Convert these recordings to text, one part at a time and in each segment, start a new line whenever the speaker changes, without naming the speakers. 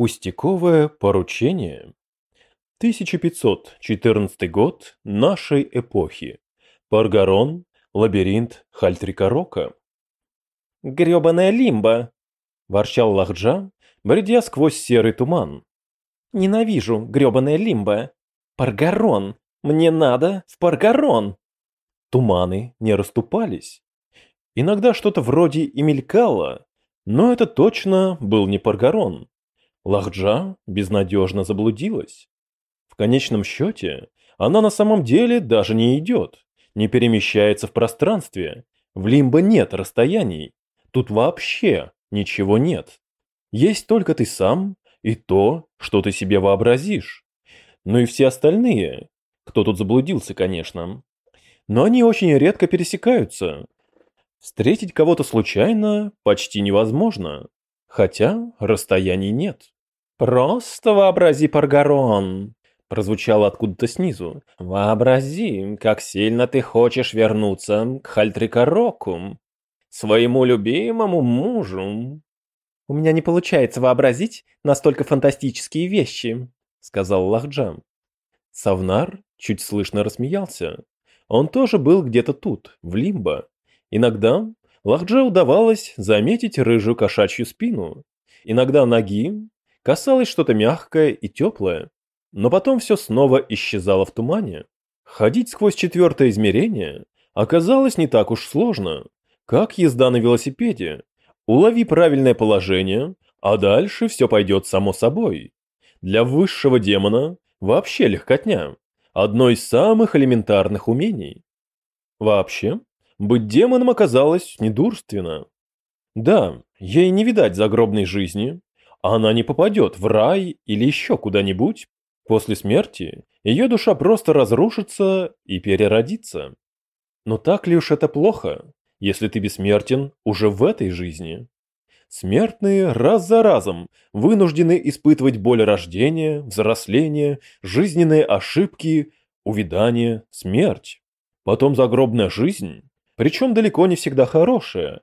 Пустяковое поручение. 1514 год нашей эпохи. Паргарон, лабиринт Хальтрикорока.
«Грёбаная лимба!»
– ворчал Лахджа, бредя сквозь серый туман.
«Ненавижу грёбаная лимба! Паргарон! Мне надо в Паргарон!»
Туманы не расступались. Иногда что-то вроде и мелькало, но это точно был не Паргарон. Лахджа безнадежно заблудилась. В конечном счете, она на самом деле даже не идет, не перемещается в пространстве. В лимбо нет расстояний. Тут вообще ничего нет. Есть только ты сам и то, что ты себе вообразишь. Ну и все остальные, кто тут заблудился, конечно. Но они очень редко пересекаются. Встретить кого-то случайно почти невозможно, хотя расстояний нет.
«Просто вообрази, Паргарон!» прозвучало откуда-то снизу. «Вообрази, как сильно ты хочешь вернуться к Хальтрикороку, своему любимому мужу». «У меня не получается вообразить настолько фантастические вещи», — сказал Лахджам.
Савнар чуть слышно рассмеялся. Он тоже был где-то тут, в Лимбо. Иногда Лахдже удавалось заметить рыжую кошачью спину. Иногда ноги, касалось что-то мягкое и теплое, но потом все снова исчезало в тумане. Ходить сквозь четвертое измерение оказалось не так уж сложно, как езда на велосипеде. Улови правильное положение, а дальше все пойдет само собой. Для высшего демона вообще легкотня. Одно из самых элементарных умений. Вообще, быть демоном оказалось недурственно. Да, ей не видать загробной жизни, она не попадет в рай или еще куда-нибудь. После смерти ее душа просто разрушится и переродится. Но так ли уж это плохо, если ты бессмертен уже в этой жизни? Смертные раз за разом вынуждены испытывать боль рождения, взросления, жизненные ошибки, увядание, смерть. Потом загробная жизнь, причем далеко не всегда хорошая.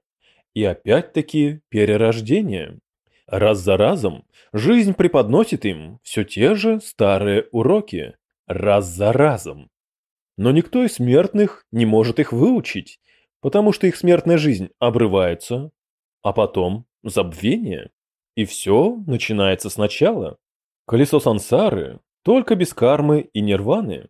И опять-таки перерождение. Раз за разом жизнь преподносит им все те же старые уроки. Раз за разом. Но никто из смертных не может их выучить, потому что их смертная жизнь обрывается, а потом забвение. И все начинается сначала. Колесо сансары только без кармы и нирваны.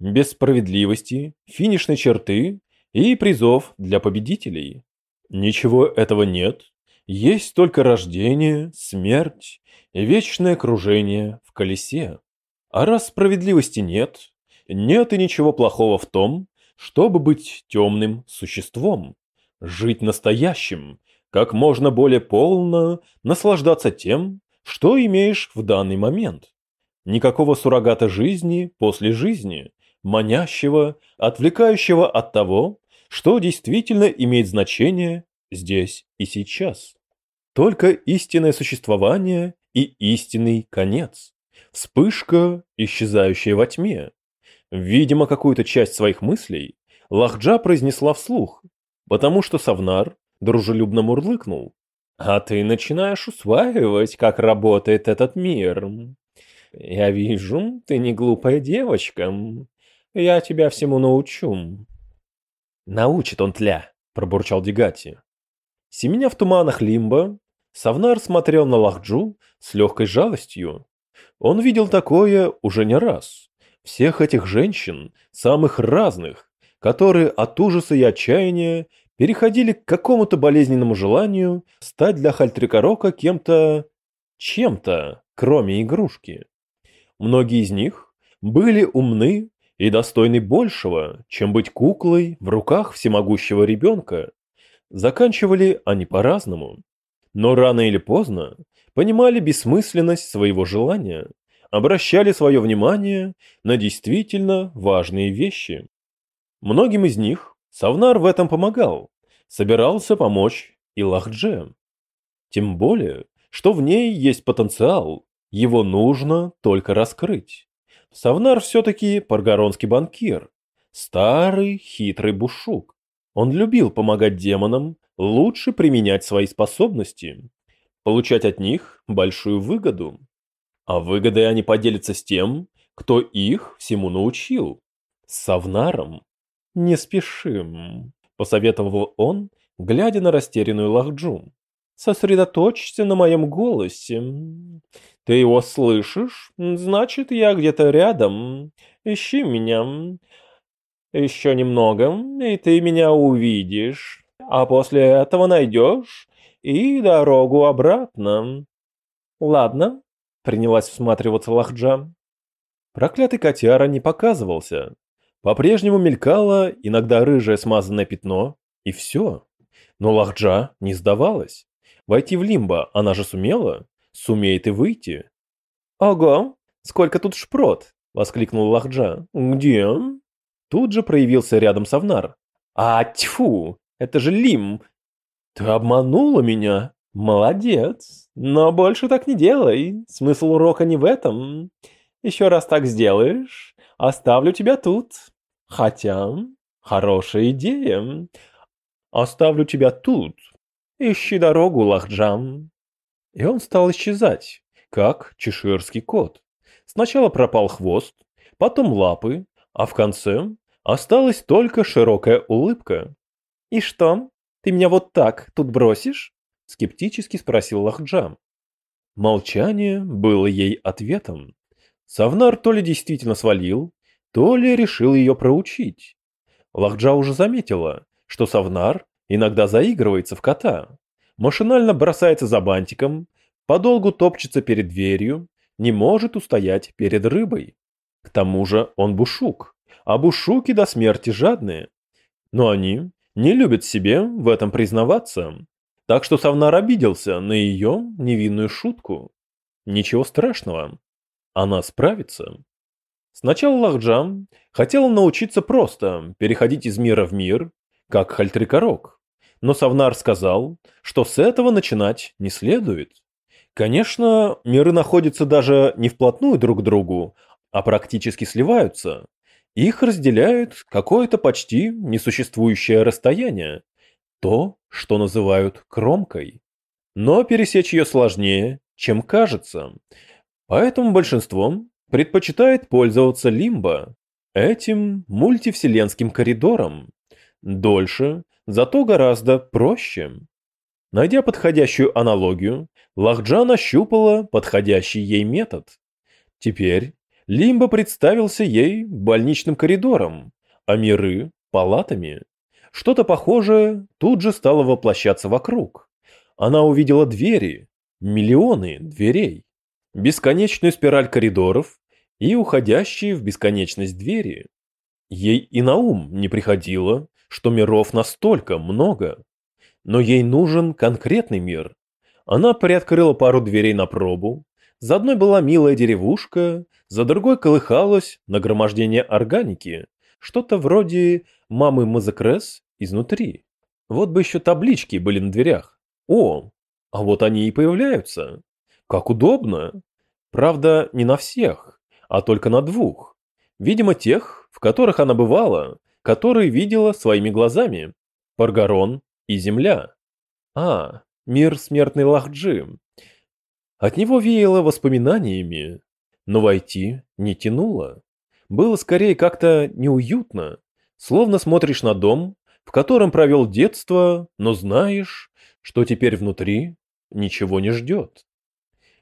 Без справедливости, финишной черты и призов для победителей. Ничего этого нет, есть только рождение, смерть и вечное кружение в колесе. А раз справедливости нет, нет и ничего плохого в том, чтобы быть темным существом, жить настоящим, как можно более полно наслаждаться тем, что имеешь в данный момент. Никакого суррогата жизни после жизни, манящего, отвлекающего от того, что действительно имеет значение здесь и сейчас. Только истинное существование и истинный конец. Вспышка, исчезающая во тьме. Видимо, какую-то часть своих мыслей Лахджа произнесла вслух, потому что Савнар дружелюбно мурлыкнул. «А ты начинаешь усваивать, как работает этот мир. Я вижу, ты не глупая девочка. Я тебя всему научу». «Научит он тля», — пробурчал Дегати. Семеня в туманах Лимба, Савнар смотрел на Лахджу с легкой жалостью. Он видел такое уже не раз. Всех этих женщин, самых разных, которые от ужаса и отчаяния переходили к какому-то болезненному желанию стать для Хальтрикорока кем-то... чем-то, кроме игрушки. Многие из них были умны и достойны большего, чем быть куклой в руках всемогущего ребенка. Заканчивали они по-разному но рано или поздно понимали бессмысленность своего желания, обращали свое внимание на действительно важные вещи. Многим из них Савнар в этом помогал, собирался помочь и Лахдже. Тем более, что в ней есть потенциал, его нужно только раскрыть. Савнар все-таки паргаронский банкир, старый хитрый бушук. Он любил помогать демонам лучше применять свои способности. получать от них большую выгоду. А выгодой они поделятся с тем, кто их всему научил. С Савнаром. «Не спешим», — посоветовал он, глядя на растерянную Лахджу. «Сосредоточься на моем голосе. Ты его слышишь? Значит, я где-то рядом. Ищи меня. Еще немного, и ты меня увидишь. А после этого найдешь и дорогу обратно». «Ладно», — принялась всматриваться Лахджа. Проклятый котяра не показывался. По-прежнему мелькало иногда рыжее смазанное пятно, и все. Но Лахджа не сдавалась. Войти в лимбо она же сумела, сумеет и выйти. «Ого, сколько тут шпрот!» — воскликнул Лахджа. «Где?» Тут же проявился рядом Савнар. «А, тьфу, это же Лим!» «Ты обманула меня?» «Молодец, но больше так не делай. Смысл урока не в этом. Еще раз так сделаешь, оставлю тебя тут. Хотя, хорошая идея. Оставлю тебя тут. Ищи дорогу, Лахджам. И он стал исчезать, как чеширский кот. Сначала пропал хвост, потом лапы, а в конце осталась только широкая улыбка. «И что, ты меня вот так тут бросишь?» — скептически спросил Лахджам. Молчание было ей ответом. Савнар то ли действительно свалил, то ли решил ее проучить. Лахджа уже заметила, что Савнар иногда заигрывается в кота, машинально бросается за бантиком, подолгу топчется перед дверью, не может устоять перед рыбой. К тому же он бушук, а бушуки до смерти жадные. Но они не любят себе в этом признаваться. Так что Савнар обиделся на ее невинную шутку. Ничего страшного. Она справится. Сначала Лахджам хотел научиться просто переходить из мира в мир, как Хальтрикорок. Но Савнар сказал, что с этого начинать не следует. Конечно, миры находятся даже не вплотную друг к другу, а практически сливаются. Их разделяет какое-то почти несуществующее расстояние, то, что называют кромкой. Но пересечь ее сложнее, чем кажется, Поэтому большинство предпочитает пользоваться лимбо, этим мультивселенским коридором. Дольше, зато гораздо проще. Найдя подходящую аналогию, Лахджа нащупала подходящий ей метод. Теперь Лимбо представился ей больничным коридором, а миры – палатами. Что-то похожее тут же стало воплощаться вокруг. Она увидела двери, миллионы дверей бесконечную спираль коридоров и уходящие в бесконечность двери. Ей и на ум не приходило, что миров настолько много. Но ей нужен конкретный мир. Она приоткрыла пару дверей на пробу. За одной была милая деревушка, за другой колыхалось нагромождение органики, что-то вроде мамы Мазакрес изнутри. Вот бы еще таблички были на дверях. О, а вот они и появляются. Как удобно. Правда, не на всех, а только на двух. Видимо, тех, в которых она бывала, которые видела своими глазами. Паргарон и Земля. А, мир смертной Лахджи. От него веяло воспоминаниями, но войти не тянуло. Было скорее как-то неуютно, словно смотришь на дом, в котором провел детство, но знаешь, что теперь внутри ничего не ждет.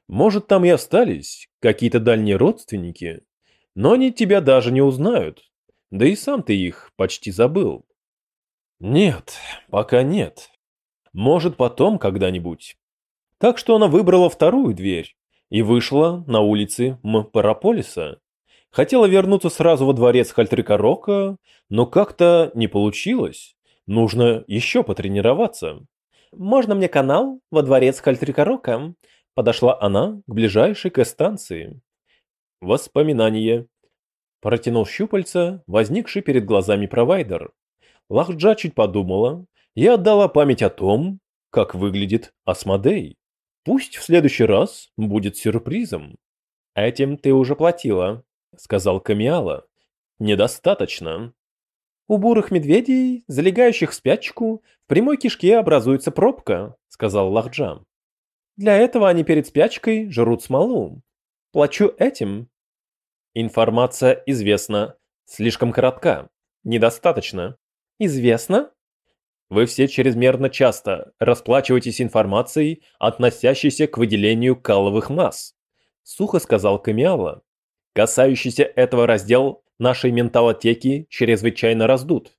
Может, там и остались какие-то дальние родственники, но они тебя даже не узнают, да и сам ты их почти забыл. Нет, пока нет. Может, потом когда-нибудь. Так что она выбрала вторую дверь и вышла на улицы М-Параполиса. Хотела вернуться сразу во дворец Хальтрикорока, но как-то не получилось. Нужно еще потренироваться. «Можно мне канал во дворец Хальтрикорока?» Подошла она к ближайшей к станции. Воспоминание. Протянул щупальца, возникший перед глазами провайдер. Лахджа чуть подумала и отдала память о том, как выглядит Асмодей. Пусть в следующий раз будет сюрпризом. Этим ты уже платила, сказал Камиала. Недостаточно. У бурых медведей, залегающих в спячку, в прямой кишке образуется пробка, сказал Лахджа.
Для этого они перед спячкой жрут смолу. Плачу этим.
Информация известна. Слишком коротка. Недостаточно.
Известно?
Вы все чрезмерно часто расплачиваетесь информацией, относящейся к выделению каловых масс. Сухо сказал Камиала. Касающийся этого раздел нашей менталотеки чрезвычайно раздут.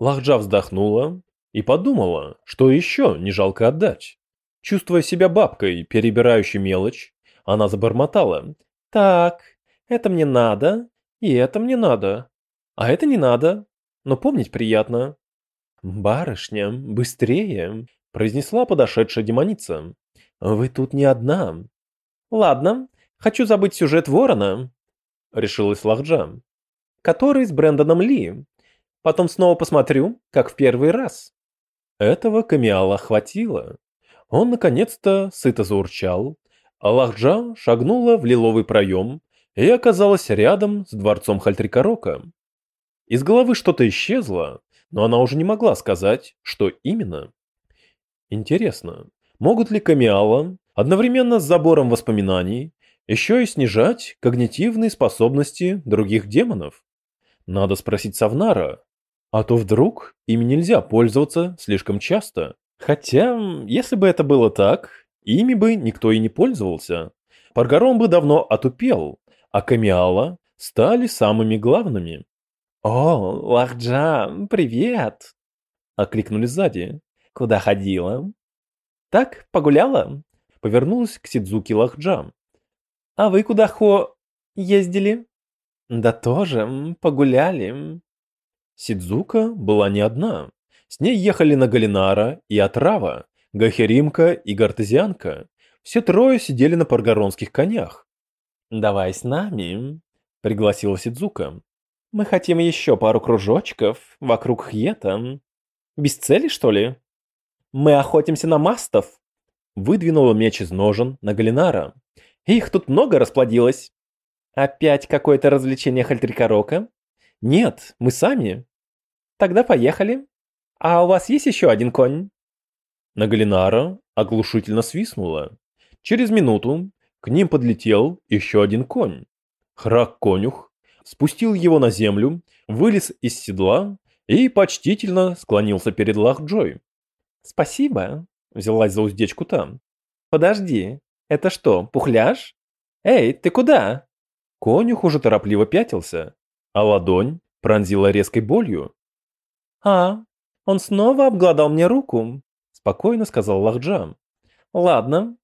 Лахджа вздохнула и подумала, что еще не жалко отдать. Чувствуя себя бабкой, перебирающей мелочь, она забормотала.
«Так, это мне надо, и это мне надо. А это не надо, но помнить приятно».
«Барышня, быстрее!» – произнесла подошедшая демоница. «Вы тут не одна».
«Ладно, хочу забыть сюжет Ворона», – решилась Лахджа. «Который с Брэндоном Ли. Потом снова посмотрю, как в первый раз».
Этого Камиала хватило. Он наконец-то сыто заурчал, а Лахджа шагнула в лиловый проем и оказалась рядом с дворцом Хальтрикорока. Из головы что-то исчезло, но она уже не могла сказать, что именно. Интересно, могут ли Камиала одновременно с забором воспоминаний еще и снижать когнитивные способности других демонов? Надо спросить Савнара, а то вдруг ими нельзя пользоваться слишком часто. Хотя, если бы это было так, ими бы никто и не пользовался. Паргарон бы давно отупел, а Камиала стали самыми главными.
«О, Лахджа, привет!» — окликнули сзади. «Куда ходила?» «Так, погуляла?» — повернулась к Сидзуки Лахджа. «А вы куда хо... ездили?» «Да тоже, погуляли».
Сидзука была не одна. С ней ехали Нагалинара и Отрава, Гахеримка и Гартезианка. Все трое сидели на паргоронских конях.
«Давай с нами», — пригласила Сидзука. «Мы хотим еще пару кружочков вокруг Хьета. Без цели, что ли?» «Мы охотимся на мастов», — выдвинула меч из ножен на Галинара. «Их тут много расплодилось». «Опять какое-то развлечение Хальтрикорока?» «Нет, мы сами». «Тогда поехали». «А у вас есть еще один конь?»
На Галинара оглушительно свистнуло. Через минуту к ним подлетел еще один конь. Храк-конюх спустил его на землю, вылез из седла и почтительно склонился перед Лахджой.
«Спасибо», — взялась за уздечку там. «Подожди, это что, пухляж? Эй, ты куда?»
Конюх уже торопливо пятился, а ладонь пронзила резкой болью.
«А, он снова обгладал мне руку, спокойно сказал Лахджа. Ладно,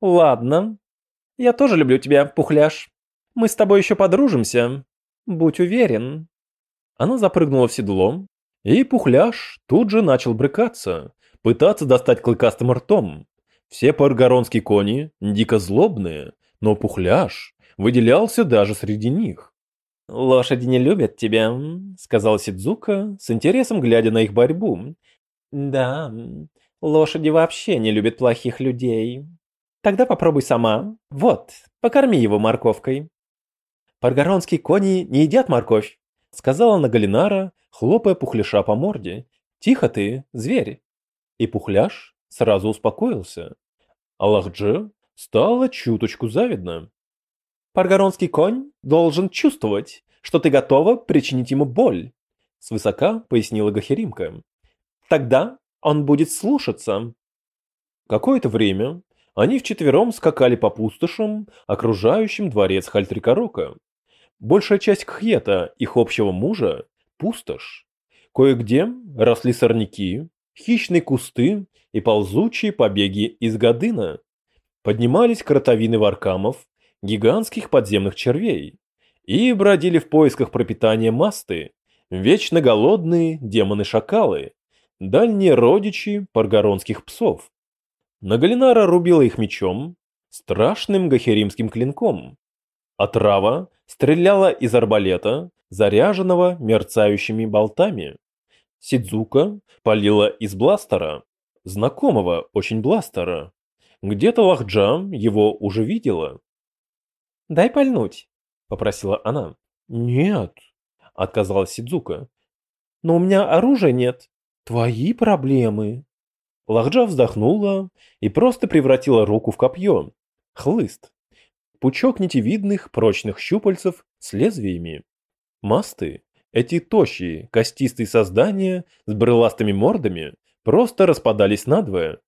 ладно. Я тоже люблю тебя, пухляш. Мы с тобой еще подружимся. Будь уверен.
Она запрыгнула в седло, и пухляш тут же начал брыкаться, пытаться достать клыкастым ртом. Все паргоронские кони дико злобные, но пухляш выделялся даже среди них.
«Лошади не любят тебя», — сказал Сидзука, с интересом глядя на их борьбу. «Да, лошади вообще не любят плохих людей. Тогда попробуй сама. Вот, покорми его морковкой». «Паргоронские кони не едят морковь», — сказала Нагалинара, хлопая пухляша по морде. «Тихо ты, зверь».
И пухляш сразу успокоился. Аллахдже стало чуточку завидно.
Паргоронский конь должен чувствовать, что ты готова причинить ему боль, свысока пояснила Гахеримка. Тогда он будет слушаться.
Какое-то время они вчетвером скакали по пустошам, окружающим дворец Хальтрикорока. Большая часть Кхета, их общего мужа, пустошь. Кое-где росли сорняки, хищные кусты и ползучие побеги из Гадына. Поднимались кротовины варкамов, гигантских подземных червей и бродили в поисках пропитания масты, вечно голодные демоны-шакалы, дальние родичи паргоронских псов. Нагалинара рубила их мечом, страшным гахеримским клинком, а трава стреляла из арбалета, заряженного мерцающими болтами. Сидзука палила из бластера, знакомого очень бластера. Где-то Лахджа его уже видела.
«Дай пальнуть», — попросила она.
«Нет», — отказалась Сидзука.
«Но у меня оружия нет».
«Твои проблемы». Лахджа вздохнула и просто превратила руку в копье. Хлыст. Пучок нитевидных прочных щупальцев с лезвиями. Масты, эти тощие, костистые создания с брыластыми мордами, просто распадались надвое.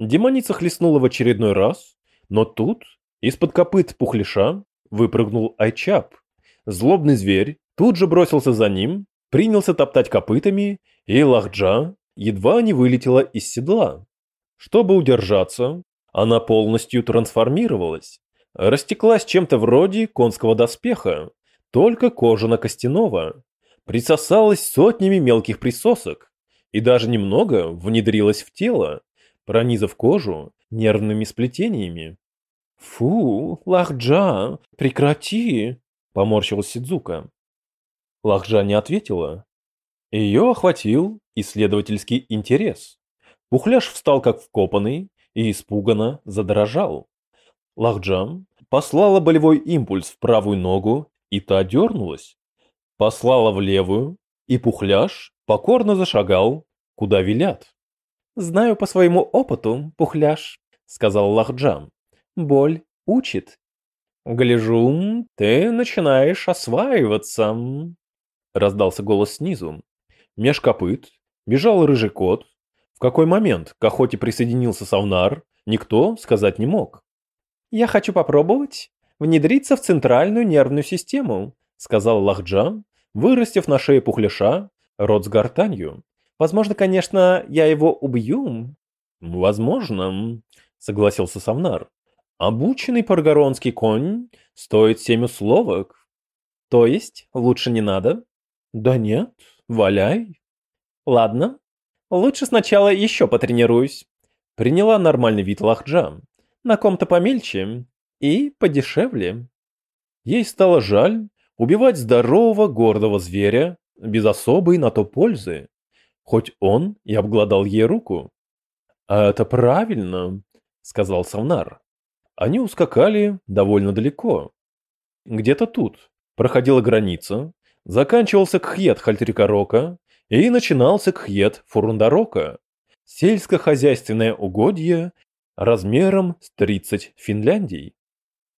Демоница хлестнула в очередной раз, но тут из-под копыт пухляша выпрыгнул Айчап. Злобный зверь тут же бросился за ним, принялся топтать копытами, и Лахджа едва не вылетела из седла. Чтобы удержаться, она полностью трансформировалась, растеклась чем-то вроде конского доспеха, только кожано-костяного, присосалась сотнями мелких присосок и даже немного внедрилась в тело, пронизав кожу нервными сплетениями. «Фу, Лахджа, прекрати!» – поморщилась Сидзука. Лахджа не ответила. Ее охватил исследовательский интерес. Пухляш встал как вкопанный и испуганно задрожал. Лахджан послала болевой импульс в правую ногу, и та дернулась. Послала в левую, и Пухляш покорно зашагал, куда велят. «Знаю по своему опыту, Пухляш», — сказал Лахджан. «Боль учит». «Гляжу, ты начинаешь осваиваться», — раздался голос снизу. Меж копыт бежал рыжий кот. В какой момент к охоте присоединился Савнар, никто сказать не мог. «Я хочу попробовать внедриться в центральную нервную систему», сказал Лахджан, вырастив на шее пухляша рот с гортанью. «Возможно, конечно, я его убью». «Возможно», согласился Савнар. «Обученный паргоронский конь стоит семь условок». «То есть лучше не надо?» «Да нет, Валяй. Ладно. Лучше сначала еще потренируюсь. Приняла нормальный вид Лахджа. На ком-то помельче и подешевле. Ей стало жаль убивать здорового гордого зверя без особой на то пользы, хоть он и обглодал ей руку. «А это правильно», — сказал Савнар. Они ускакали довольно далеко. Где-то тут проходила граница, Заканчивался Кхьет Хальтрикорока и начинался Кхьет Фурундарока, сельскохозяйственное угодье размером с 30 Финляндий.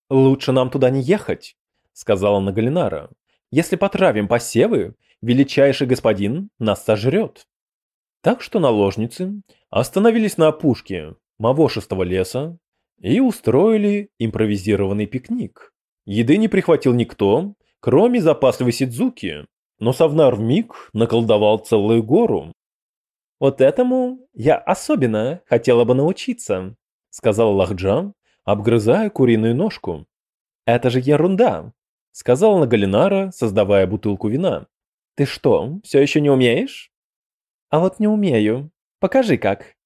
«Лучше нам туда не ехать», — сказала Нагалинара. «Если потравим посевы, величайший господин нас сожрет». Так что наложницы остановились на опушке Мавошистого леса и устроили импровизированный пикник. Еды не прихватил никто, кроме запасливой Сидзуки, но Савнар вмиг наколдовал целую гору. «Вот этому я особенно хотела бы научиться», — сказал Лахджан, обгрызая куриную ножку. «Это же ерунда», — сказала Нагалинара, создавая бутылку вина. «Ты что, все еще не умеешь?» «А вот не умею. Покажи как».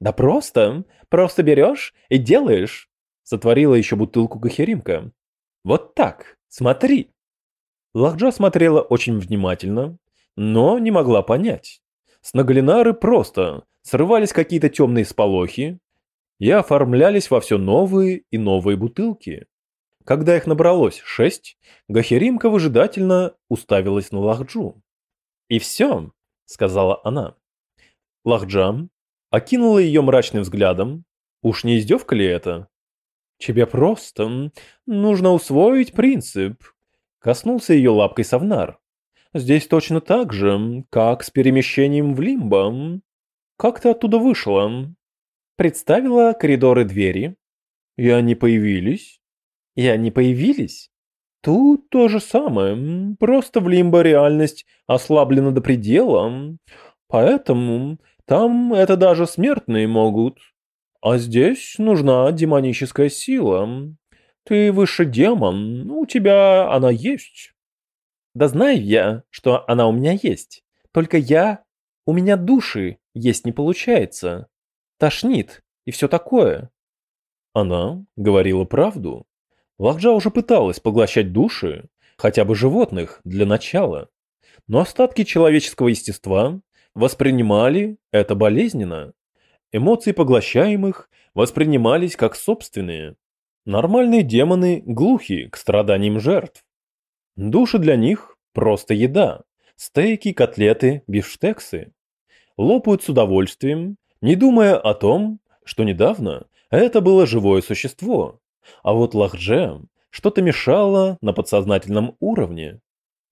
«Да просто, просто берешь и делаешь», — сотворила еще бутылку Гахеримка. «Вот так, смотри». Лахджа смотрела очень внимательно, но не могла понять. С Нагалинары просто срывались какие-то темные сполохи и оформлялись во все новые и новые бутылки. Когда их набралось шесть, Гахеримка выжидательно уставилась на Лахджу. «И все», — сказала она. Лахджа окинула ее мрачным взглядом. «Уж не издевка ли это?» «Тебе просто нужно усвоить принцип Коснулся ее лапкой Савнар. Здесь точно так же, как с перемещением в Лимбо. Как ты оттуда вышла? Представила коридоры двери. И они появились. И они появились. Тут то же самое, просто в Лимбо реальность ослаблена до предела. Поэтому там это даже смертные могут. А здесь нужна демоническая сила. Ты выше демон, ну, у тебя она есть. Да знаю я, что она у меня есть. Только я... У меня души есть не получается. Тошнит и все такое. Она говорила правду. Лахджа уже пыталась поглощать души, хотя бы животных, для начала. Но остатки человеческого естества воспринимали это болезненно. Эмоции поглощаемых воспринимались как собственные. Нормальные демоны глухи к страданиям жертв. Души для них просто еда. Стейки, котлеты, бифштексы. Лопают с удовольствием, не думая о том, что недавно это было живое существо, а вот Лахдже что-то мешало на подсознательном уровне.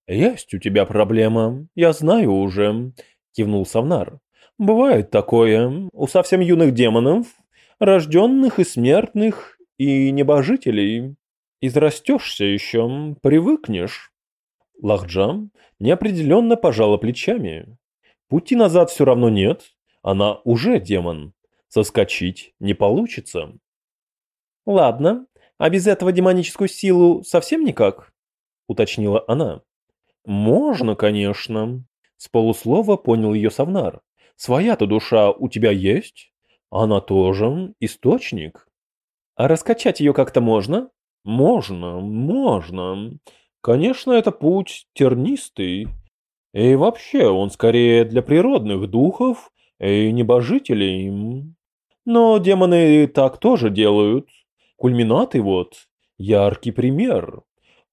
«Есть у тебя проблема, я знаю уже», — кивнул Савнар. «Бывает такое у совсем юных демонов, рожденных и смертных, и небожителей. Израстешься еще, привыкнешь». Лахджам неопределенно пожала плечами. Пути назад все равно нет, она уже демон. Соскочить не получится.
«Ладно, а без этого демоническую силу совсем никак?» — уточнила она.
«Можно, конечно», — с полуслова понял ее Савнар. «Своя-то душа у тебя есть? Она тоже источник».
«А раскачать ее как-то можно?»
«Можно, можно. Конечно, это путь тернистый. И вообще, он скорее для природных духов и небожителей. Но демоны так тоже делают. Кульминаты вот, яркий пример.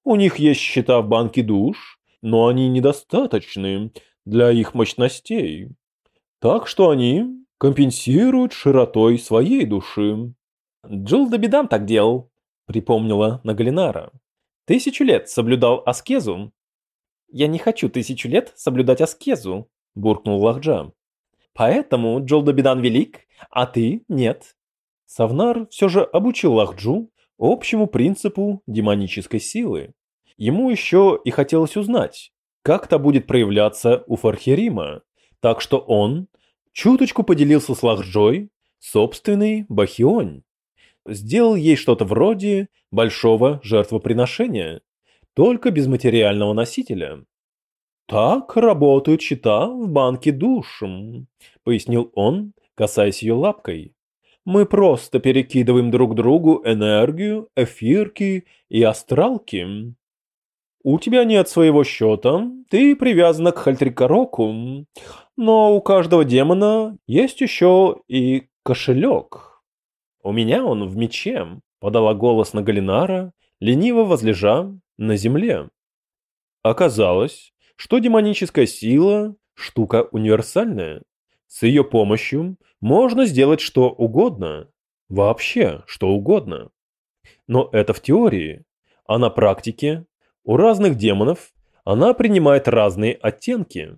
У них есть счета в банке душ, но они недостаточны для их мощностей. Так что они компенсируют широтой своей души.
Джилл Добедан так делал, припомнила Нагалинара. Тысячу лет соблюдал аскезу. Я не хочу тысячу лет соблюдать аскезу, буркнул Лахджа. Поэтому Джол Добедан велик, а ты нет.
Савнар все же обучил Лахджу общему принципу демонической силы. Ему еще и хотелось узнать, как то будет проявляться у Фархерима, так что он чуточку поделился с Лахджой собственный Бахионь. Сделал ей что-то вроде большого жертвоприношения, только без материального носителя. «Так работают счета в банке душ», — пояснил он, касаясь ее лапкой. «Мы просто перекидываем друг другу энергию, эфирки и астралки. У тебя нет своего счета, ты привязана к Хальтрикороку, но у каждого демона есть еще и кошелек. У меня он в мече, подала голос на Галинара, лениво возлежа на земле. Оказалось, что демоническая сила – штука универсальная. С ее помощью можно сделать что угодно, вообще что угодно. Но это в теории, а на практике у разных демонов она принимает разные оттенки.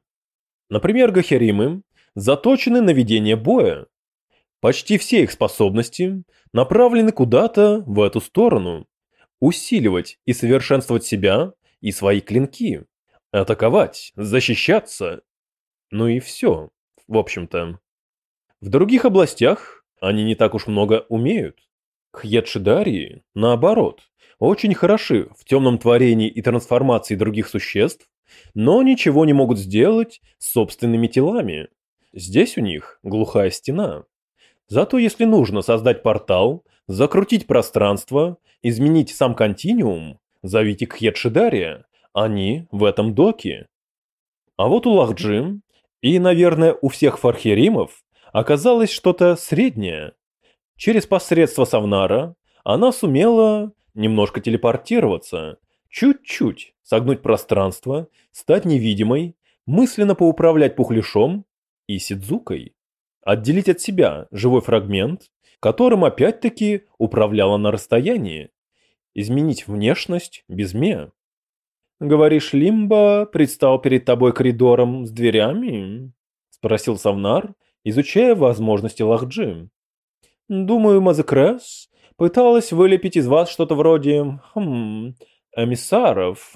Например, гахеримы заточены на ведение боя. Почти все их способности направлены куда-то в эту сторону. Усиливать и совершенствовать себя и свои клинки. Атаковать, защищаться. Ну и все, в общем-то. В других областях они не так уж много умеют. Хьедшидарии, наоборот, очень хороши в темном творении и трансформации других существ, но ничего не могут сделать с собственными телами. Здесь у них глухая стена. Зато если нужно создать портал, закрутить пространство, изменить сам континуум, зовите Кхедшидария, они в этом доке. А вот у Лахджи и, наверное, у всех фархеримов оказалось что-то среднее. Через посредство Савнара она сумела немножко телепортироваться, чуть-чуть согнуть пространство, стать невидимой, мысленно поуправлять пухляшом и сидзукой. Отделить от себя живой фрагмент, которым опять-таки управляла на расстоянии. Изменить внешность без ме. Говоришь, Лимба предстал перед тобой коридором с дверями? Спросил Савнар, изучая возможности Лахджи. Думаю, Мазекрес Пыталась вылепить из вас что-то вроде... Хм... Эмиссаров.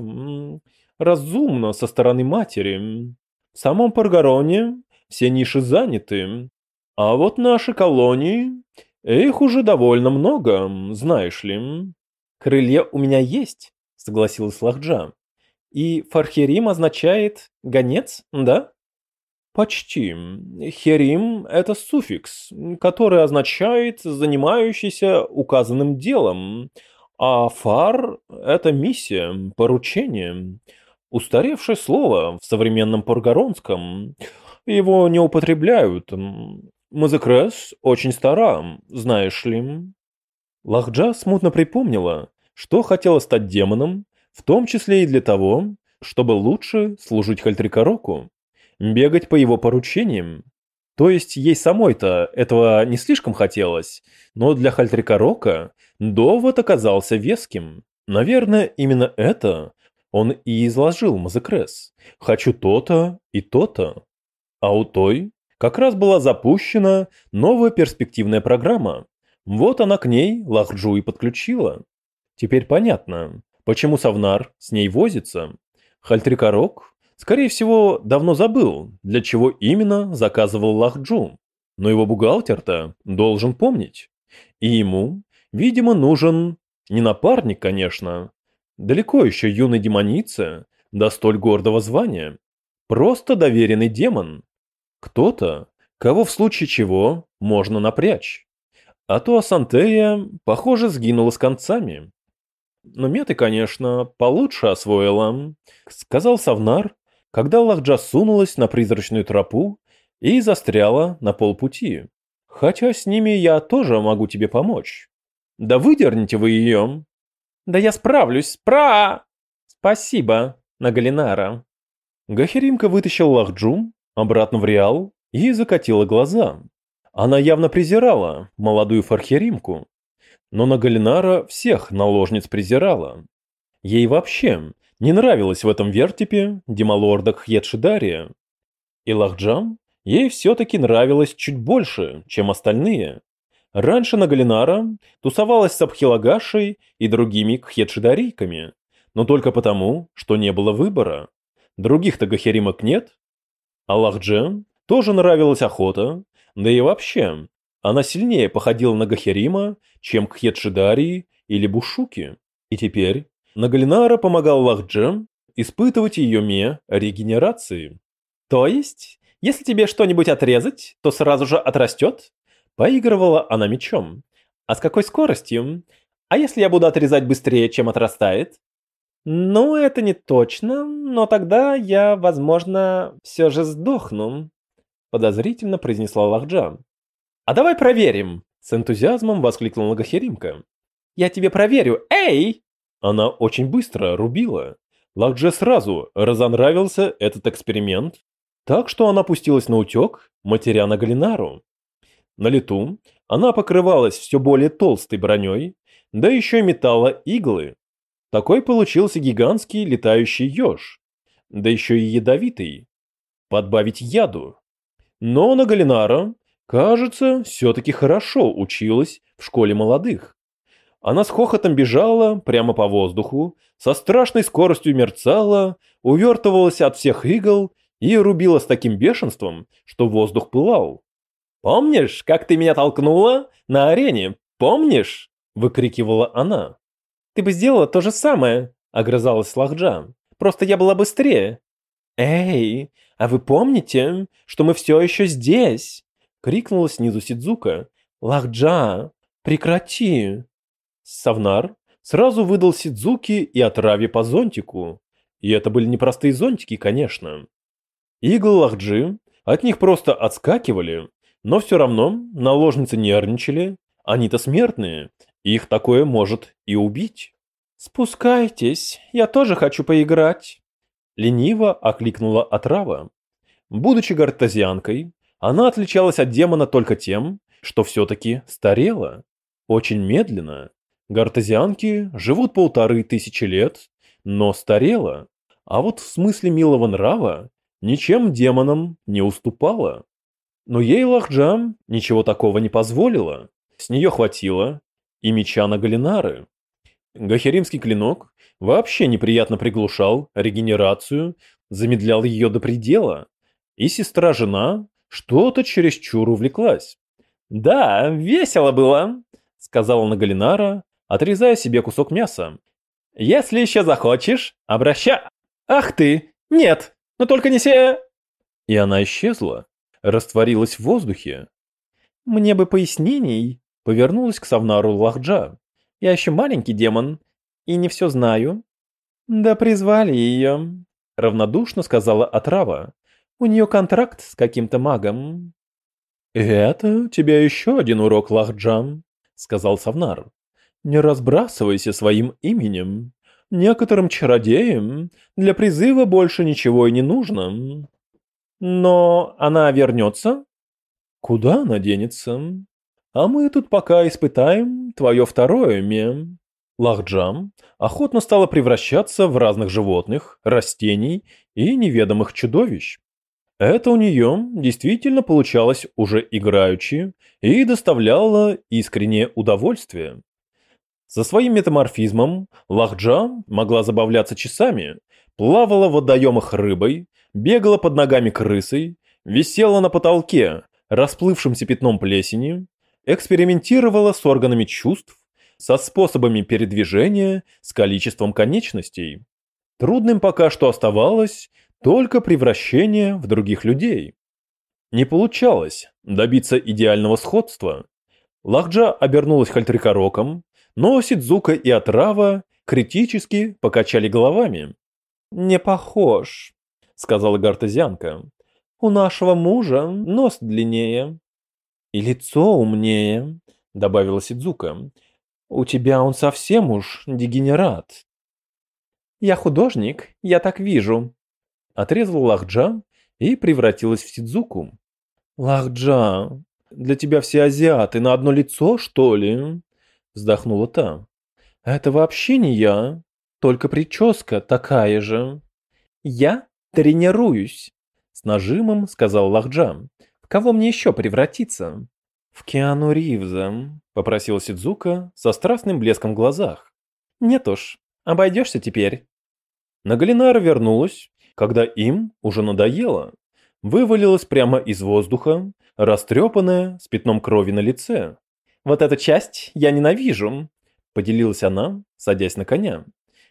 Разумно со стороны матери. В самом Паргароне все ниши заняты. А вот наши колонии... Их уже довольно много, знаешь ли.
Крылья у меня есть, согласилась Лахджа. И Фархерим означает гонец, да?
Почти. Херим – это суффикс, который означает «занимающийся указанным делом», а фар – это миссия, поручение. Устаревшее слово в современном Поргоронском. Его не употребляют. Мазекрес очень стара, знаешь ли. Лахджа смутно припомнила, что хотела стать демоном, в том числе и для того, чтобы лучше служить Хальтрикороку бегать по его поручениям. То есть ей самой-то этого не слишком хотелось, но для Хальтрикорока довод оказался веским. Наверное, именно это он и изложил Мазекрес. «Хочу то-то и то-то». А у той как раз была запущена новая перспективная программа. Вот она к ней Лахджу и подключила. Теперь понятно, почему Савнар с ней возится. Хальтрикорок Скорее всего, давно забыл, для чего именно заказывал Лахджу. Но его бухгалтер-то должен помнить. И ему, видимо, нужен не напарник, конечно. Далеко еще юной демонице до столь гордого звания. Просто доверенный демон. Кто-то, кого в случае чего можно напрячь. А то Асантея, похоже, сгинула с концами. Но меты, конечно, получше освоила, сказал Савнар, когда Лахджа сунулась на призрачную тропу и застряла на полпути. Хотя с ними я тоже могу тебе помочь. Да выдерните вы ее. Да я справлюсь, спра... Спасибо, Нагалинара. Гахеримка вытащил Лахджу обратно в Реал и закатила глаза. Она явно презирала молодую Фархеримку. Но Нагалинара всех наложниц презирала. Ей вообще не нравилось в этом вертепе Демалорда Хьедшидария. И Лахджам ей все-таки нравилось чуть больше, чем остальные. Раньше на Галинара тусовалась с Абхилагашей и другими кхедшидарийками, но только потому, что не было выбора. Других-то гахеримок нет. А Лахдже тоже нравилась охота, да и вообще, она сильнее походила на Гахерима, чем Кхедшидарии или Бушуки. И теперь Нагалинара помогал Лахдже испытывать ее ме регенерации. То есть, если тебе что-нибудь отрезать, то сразу же отрастет? Поигрывала она мечом. А с какой скоростью? А если я буду отрезать быстрее, чем отрастает? Ну, это не точно, но тогда я, возможно, все же сдохну, подозрительно произнесла Лахджа. А давай проверим, с энтузиазмом воскликнула Гахеримка. Я тебе проверю. Эй! Она очень быстро рубила. Лакдже сразу разонравился этот эксперимент, так что она пустилась на утек, матеря на Галинару. На лету она покрывалась все более толстой броней, да еще и метала иглы. Такой получился гигантский летающий еж, да еще и ядовитый. Подбавить яду. Но на Галинара, кажется, все-таки хорошо училась в школе молодых. Она с хохотом бежала прямо по воздуху, со страшной скоростью мерцала, увертывалась от всех игл и рубила с таким бешенством, что воздух пылал. «Помнишь, как ты меня толкнула на арене? Помнишь?» – выкрикивала она. «Ты бы сделала то же самое», – огрызалась Лахджа. «Просто я была быстрее». «Эй, а вы помните, что мы все еще здесь?» – крикнула снизу Сидзука. «Лахджа, прекрати!» Савнар сразу выдал Сидзуки и отраве по зонтику. И это были непростые зонтики, конечно. Иглы Лахджи от них просто отскакивали, но все равно наложницы нервничали, они-то смертные, их такое может и убить. «Спускайтесь, я тоже хочу поиграть», — лениво окликнула отрава. Будучи гартазианкой, она отличалась от демона только тем, что все-таки старела. Очень медленно, Гартезианки живут полторы тысячи лет, но старела, а вот в смысле милого нрава ничем демонам не уступала. Но ей Лахджам ничего такого не позволила. С нее хватило и меча на Галинары. Гахеримский клинок вообще неприятно приглушал регенерацию, замедлял ее до предела. И сестра-жена что-то чересчур увлеклась. «Да, весело было», — сказала Нагалинара, отрезая себе кусок мяса. «Если еще захочешь, обраща...» «Ах ты! Нет! Но только не се...» И она исчезла, растворилась в воздухе. «Мне бы пояснений», — повернулась к Савнару Лахджа. «Я еще маленький демон, и не все знаю». «Да призвали ее», — равнодушно сказала Отрава. «У нее контракт с каким-то магом». «Это тебе еще один урок, Лахджам», — сказал Савнар. Не разбрасывайся своим именем. Некоторым чародеям для призыва больше ничего и не нужно. Но она вернется? Куда она денется? А мы тут пока испытаем твое второе мем. Лахджам охотно стала превращаться в разных животных, растений и неведомых чудовищ. Это у нее действительно получалось уже играючи и доставляло искреннее удовольствие. За своим метаморфизмом Лахджа могла забавляться часами, плавала в водоемах рыбой, бегала под ногами крысой, висела на потолке, расплывшимся пятном плесени, экспериментировала с органами чувств, со способами передвижения, с количеством конечностей. Трудным пока что оставалось только превращение в других людей. Не получалось добиться идеального сходства. Лахджа обернулась хальтрикороком, но Сидзука и Отрава критически покачали головами. «Не похож», — сказала гартезианка. «У нашего мужа нос длиннее». «И лицо умнее», — добавила Сидзука. «У тебя он совсем уж дегенерат». «Я художник, я так вижу», — отрезала Лахджа и превратилась в Сидзуку. «Лахджа, для тебя все азиаты на одно лицо, что ли?» вздохнула та. Это вообще не я, только прическа такая же. Я тренируюсь, с нажимом сказал Лахджа. Кого мне еще превратиться? В Киану Ривза, попросила Сидзука со страстным блеском в глазах. Нет уж, обойдешься теперь. Нагалинара вернулась, когда им уже надоело. Вывалилась прямо из воздуха, растрепанная, с пятном крови на лице. Вот эту часть я ненавижу, поделилась она, садясь на коня.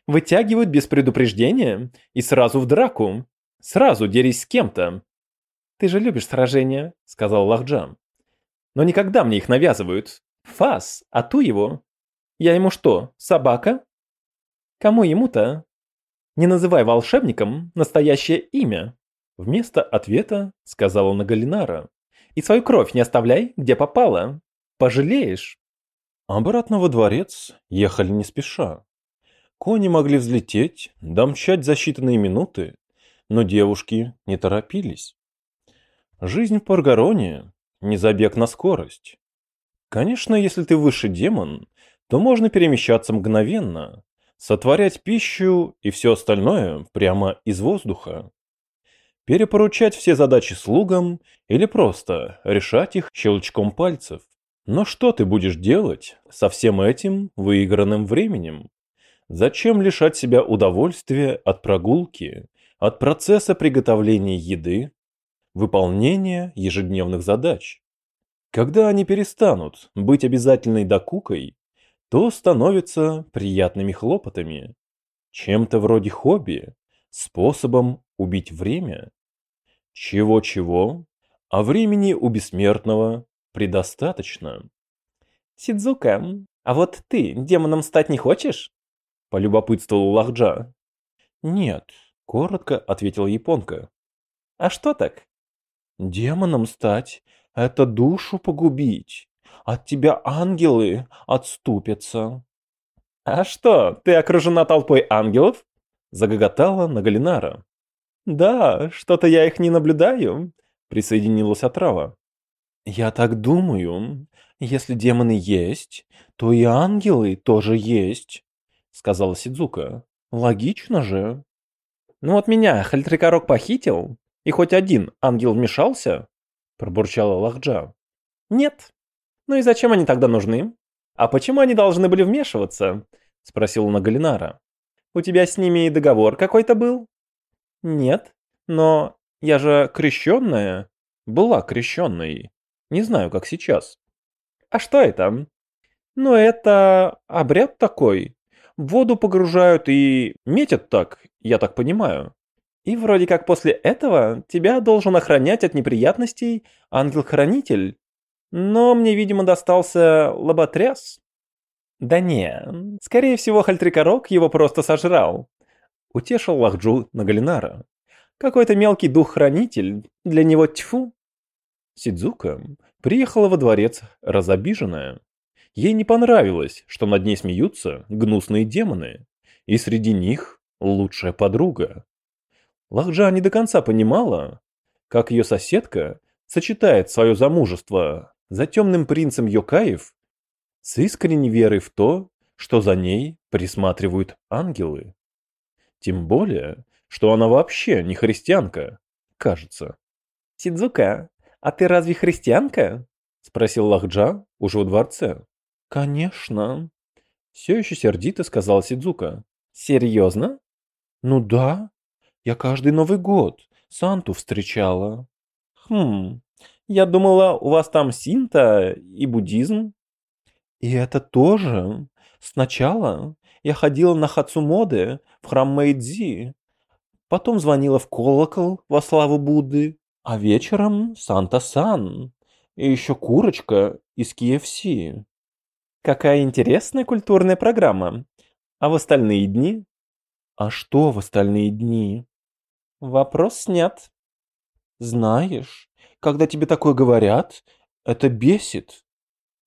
Вытягивают без предупреждения и сразу в драку. Сразу дерись с кем-то. Ты же любишь сражения, сказал Лахджан. Но никогда мне их навязывают. Фас, а ту его. Я ему что, собака? Кому ему-то? Не называй волшебником настоящее имя. Вместо ответа сказала Нагалинара. И свою кровь не оставляй, где попало. Пожалеешь. Обратно во дворец ехали не спеша. Кони могли взлететь, домчать за считанные минуты, но девушки не торопились. Жизнь в Паргароне – не забег на скорость. Конечно, если ты высший демон, то можно перемещаться мгновенно, сотворять пищу и все остальное прямо из воздуха. Перепоручать все задачи слугам или просто решать их щелчком пальцев. Но что ты будешь делать со всем этим выигранным временем? Зачем лишать себя удовольствия от прогулки, от процесса приготовления еды, выполнения ежедневных задач? Когда они перестанут быть обязательной докукой, то становятся приятными хлопотами, чем-то вроде хобби, способом убить время. Чего-чего, а времени у бессмертного предостаточно. Сидзука, а вот ты демоном стать не хочешь? Полюбопытствовал Лахджа. Нет, коротко ответила японка. А что так? Демоном стать — это душу погубить. От тебя ангелы отступятся. А что, ты окружена толпой ангелов? Загоготала Нагалинара. Да, что-то я их не наблюдаю, присоединилась отрава. Я так думаю. Если демоны есть, то и ангелы тоже есть, сказала Сидзука. Логично же. Ну вот меня Хальтрикорок похитил, и хоть один ангел вмешался, пробурчала Лахджа. Нет. Ну и зачем они тогда нужны? А почему они должны были вмешиваться? спросила Нагалинара. У тебя с ними и договор какой-то был? Нет, но я же крещенная, была крещенной. Не знаю, как сейчас. А что это? Ну, это обряд такой. В воду погружают и метят так, я так понимаю. И вроде как после этого тебя должен охранять от неприятностей ангел-хранитель. Но мне, видимо, достался лоботряс. Да не, скорее всего, Хальтрикорок его просто сожрал. Утешил Лахджу Нагалинара. Какой-то мелкий дух-хранитель, для него тьфу. Сидзука приехала во дворец разобиженная. Ей не понравилось, что над ней смеются гнусные демоны, и среди них лучшая подруга. Лахджа не до конца понимала, как ее соседка сочетает свое замужество за темным принцем Йокаев с искренней верой в то, что за ней присматривают ангелы. Тем более, что она вообще не христианка, кажется.
«Сидзука, а ты разве христианка?» — спросил Лахджа уже у дворце.
«Конечно», — все еще сердито сказал Сидзука.
«Серьезно?»
«Ну да, я каждый Новый год Санту встречала».
«Хм, я думала, у вас там синта и буддизм».
«И это тоже. Сначала я ходила на Хацумоде в храм Мэйдзи, потом звонила в колокол во славу Будды, а вечером Санта-Сан и еще курочка из KFC».
Какая интересная культурная программа. А в остальные дни?
А что в остальные дни?
Вопрос снят.
Знаешь, когда тебе такое говорят, это бесит.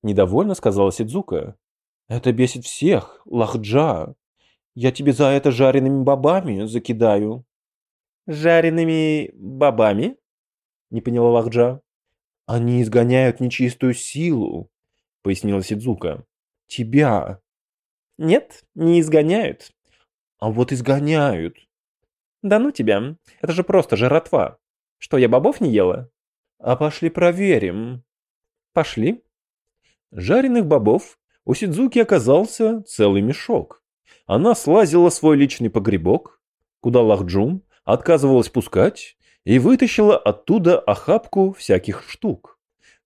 Недовольно сказала Сидзука. Это бесит всех, лахджа. Я тебе за это жареными бобами закидаю.
Жареными бобами? Не поняла лахджа.
Они изгоняют нечистую силу, пояснила Сидзука. Тебя.
Нет, не изгоняют.
А вот изгоняют.
Да ну тебя, это же просто жратва. Что, я бобов не ела?
А пошли проверим.
Пошли.
Жареных бобов у Сидзуки оказался целый мешок. Она слазила свой личный погребок, куда Лахджум отказывалась пускать, и вытащила оттуда охапку всяких штук.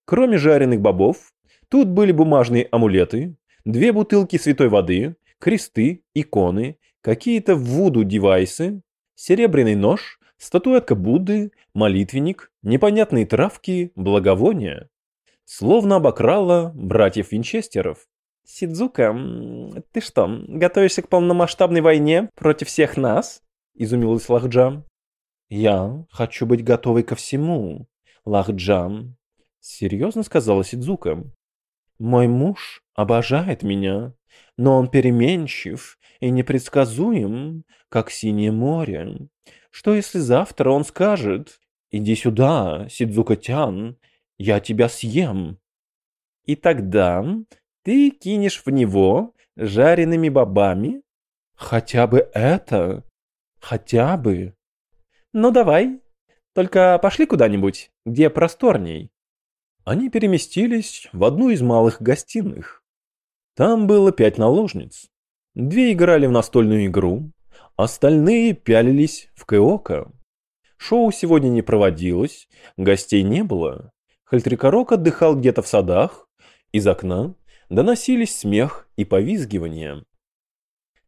Кроме жареных бобов, тут были бумажные амулеты, две бутылки святой воды, кресты, иконы, какие-то вуду-девайсы, серебряный нож, статуэтка Будды, молитвенник, непонятные травки, благовония. Словно обокрала братьев Винчестеров.
«Сидзука, ты что, готовишься к полномасштабной войне против всех нас?» – изумилась Лахджа.
«Я хочу быть готовой ко всему, Лахджа», – серьезно сказала Сидзука. «Мой муж обожает меня, но он переменчив и непредсказуем, как синее море. Что если завтра он скажет «Иди сюда, Сидзука-тян, я тебя съем»?»
И тогда ты кинешь в него жареными бобами?
Хотя бы это. Хотя бы.
Ну давай. Только пошли куда-нибудь, где просторней.
Они переместились в одну из малых гостиных. Там было пять наложниц. Две играли в настольную игру, остальные пялились в Кэока. Шоу сегодня не проводилось, гостей не было. Хальтрикорок отдыхал где-то в садах, из окна доносились смех и повизгивание.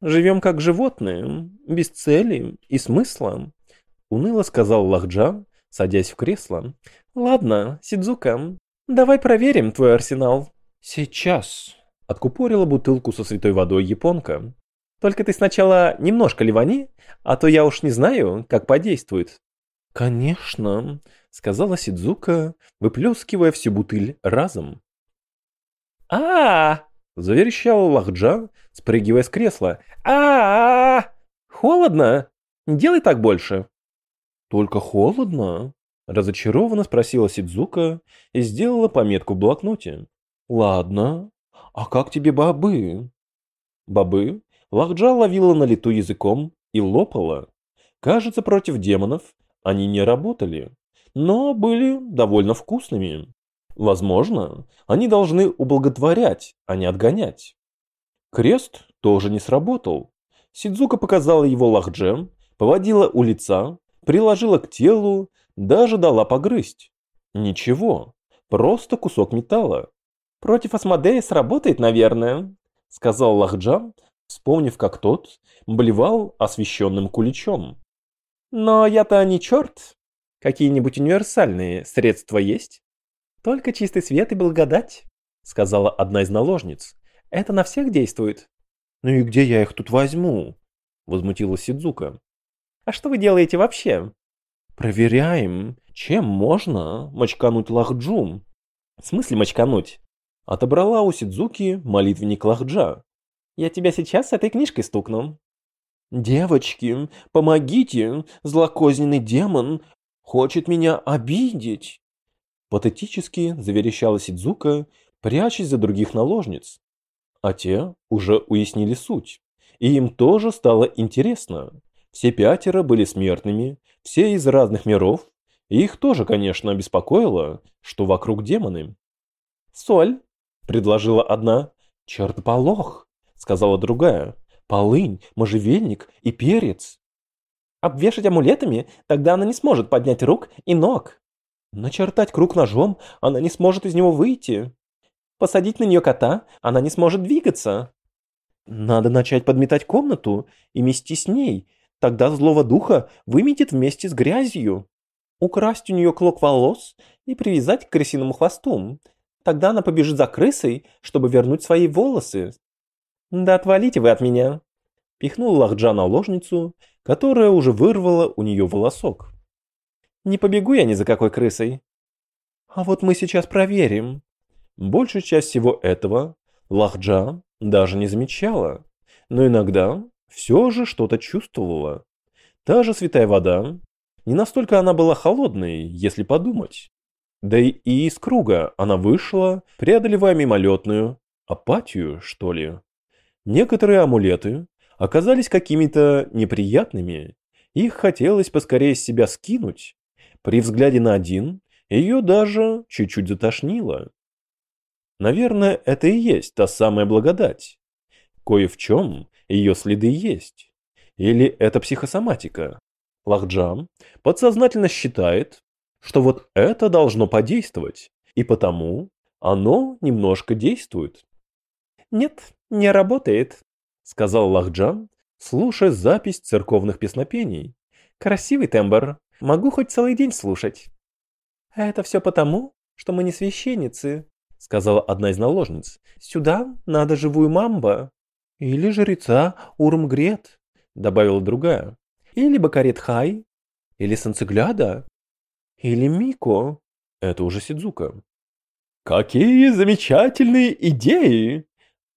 «Живем как животные, без цели и смысла», — уныло сказал Лахджа, садясь в кресло. «Ладно, Сидзука, давай проверим твой арсенал».
«Сейчас», Откупорила бутылку со святой водой японка.
«Только ты сначала немножко ливани, а то я уж не знаю, как подействует».
«Конечно», — сказала Сидзука, выплескивая всю бутыль разом.
а, -а, -а
заверещал Лахджа, спрыгивая с кресла.
-а, -а Холодно? Не делай так больше».
«Только холодно?» — разочарованно спросила Сидзука и сделала пометку в блокноте. «Ладно, «А как тебе бобы?» Бобы Лахджа ловила на лету языком и лопала. Кажется, против демонов они не работали, но были довольно вкусными. Возможно, они должны ублаготворять, а не отгонять. Крест тоже не сработал. Сидзука показала его Лахдже, поводила у лица, приложила к телу, даже дала погрызть. Ничего, просто кусок металла.
«Против Асмодея сработает, наверное», — сказал Лахджан, вспомнив, как тот блевал освещенным куличом. «Но я-то не черт. Какие-нибудь универсальные средства есть?» «Только чистый свет и благодать», — сказала одна из наложниц. «Это на всех действует».
«Ну и где я их тут возьму?» — возмутилась Сидзука.
«А что вы делаете вообще?»
«Проверяем, чем можно мочкануть Лахджум».
«В смысле мочкануть?»
Отобрала у Сидзуки молитвенник Лахджа.
«Я тебя сейчас с этой книжкой стукну».
«Девочки, помогите! Злокозненный демон хочет меня обидеть!» Патетически заверещала Сидзука, прячась за других наложниц. А те уже уяснили суть, и им тоже стало интересно. Все пятеро были смертными, все из разных миров, и их тоже, конечно, беспокоило, что вокруг демоны. «Соль», — предложила одна. «Чертополох», — сказала другая. «Полынь, можжевельник и перец». «Обвешать амулетами? Тогда она не сможет поднять рук и ног». «Начертать круг ножом? Она не сможет из него выйти». «Посадить на нее кота? Она не сможет двигаться». «Надо начать подметать комнату и мести с ней. Тогда злого духа выметит вместе с грязью. Украсть у нее клок волос и привязать к крысиному хвосту. Тогда она побежит за крысой, чтобы вернуть свои волосы. Да отвалите вы от меня. Пихнул Лахджа наложницу, которая уже вырвала у нее волосок. Не побегу я ни за какой крысой. А вот мы сейчас проверим. Большая часть всего этого Лахджа даже не замечала, но иногда все же что-то чувствовала. Та же святая вода, не настолько она была холодной, если подумать. Да и из круга она вышла, преодолевая мимолетную апатию, что ли. Некоторые амулеты оказались какими-то неприятными. Их хотелось поскорее с себя скинуть. При взгляде на один ее даже чуть-чуть затошнило. Наверное, это и есть та самая благодать. Кое в чем ее следы есть. Или это психосоматика. Лахджам подсознательно считает, что вот это должно подействовать, и потому оно немножко действует. «Нет, не работает», — сказал Лахджам, слушая запись церковных песнопений. «Красивый тембр, могу хоть целый день слушать». «Это все потому, что мы не священницы», — сказала одна из наложниц. «Сюда надо живую мамба». «Или жреца Урмгрет», — добавила другая. Или Бакарет Хай, или Санцегляда, или Мико. Это уже Сидзука. «Какие замечательные идеи!»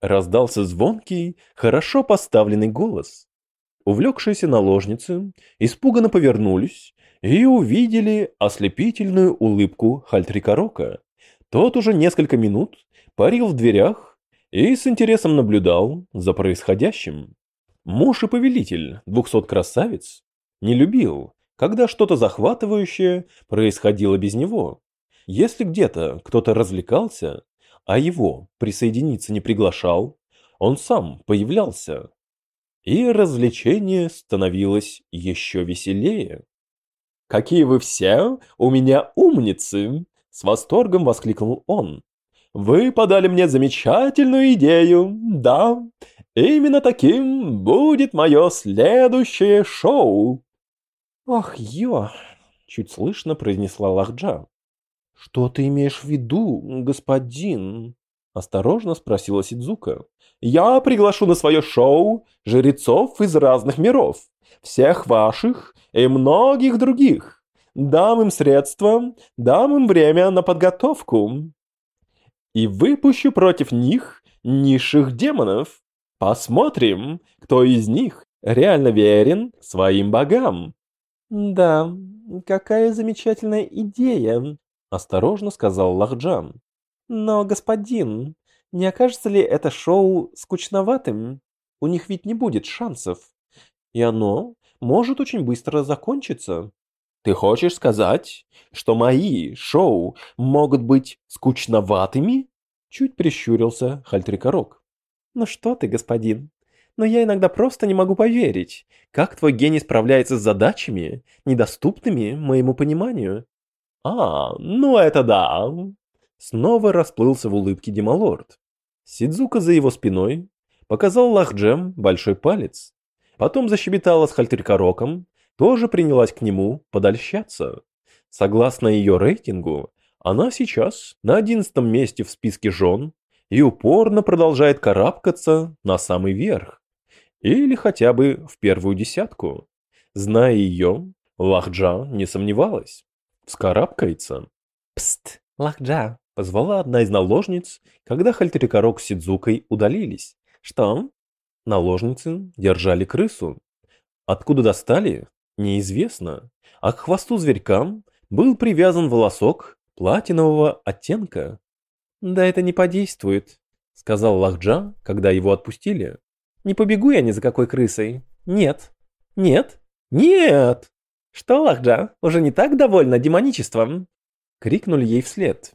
Раздался звонкий, хорошо поставленный голос. Увлекшиеся наложницы испуганно повернулись и увидели ослепительную улыбку Хальтрикорока. Тот уже несколько минут парил в дверях и с интересом наблюдал за происходящим. Муж и повелитель двухсот красавиц не любил, когда что-то захватывающее происходило без него. Если где-то кто-то развлекался, а его присоединиться не приглашал, он сам появлялся. И развлечение становилось еще веселее. «Какие вы все у меня умницы!» — с восторгом воскликнул он. «Вы подали мне замечательную идею, да, Именно таким будет мое следующее шоу. Ох, ё, чуть слышно произнесла Лахджа. Что ты имеешь в виду, господин? Осторожно спросила Сидзука. Я приглашу на свое шоу жрецов из разных миров, всех ваших и многих других. Дам им средства, дам им время на подготовку. И выпущу против них низших демонов, Посмотрим, кто из них реально верен своим богам. Да, какая замечательная идея, осторожно сказал Лахджан. Но, господин, не окажется ли это шоу скучноватым? У них ведь не будет шансов. И оно может очень быстро закончиться. Ты хочешь сказать, что мои шоу могут быть скучноватыми? Чуть прищурился Хальтрикорок. «Ну что ты, господин? Но я иногда просто не могу поверить, как твой гений справляется с задачами, недоступными моему пониманию». «А, ну это да!» Снова расплылся в улыбке Демалорд. Сидзука за его спиной показал Лахджем большой палец. Потом защебетала с Хальтеркороком, тоже принялась к нему подольщаться. Согласно ее рейтингу, она сейчас на одиннадцатом месте в списке жен и упорно продолжает карабкаться на самый верх. Или хотя бы в первую десятку. Зная ее, Лахджа не сомневалась. Вскарабкается. «Пст, Лахджа!» — позвала одна из наложниц, когда Хальтерикорок с Сидзукой удалились. «Что?» Наложницы держали крысу. Откуда достали? Неизвестно. А к хвосту зверькам был привязан волосок платинового оттенка. «Да это не подействует», — сказал Лахджа, когда его отпустили. «Не побегу я ни за какой крысой. Нет. Нет. Нет!» «Что, Лахджа, уже не так довольна демоничеством?» — крикнули ей вслед.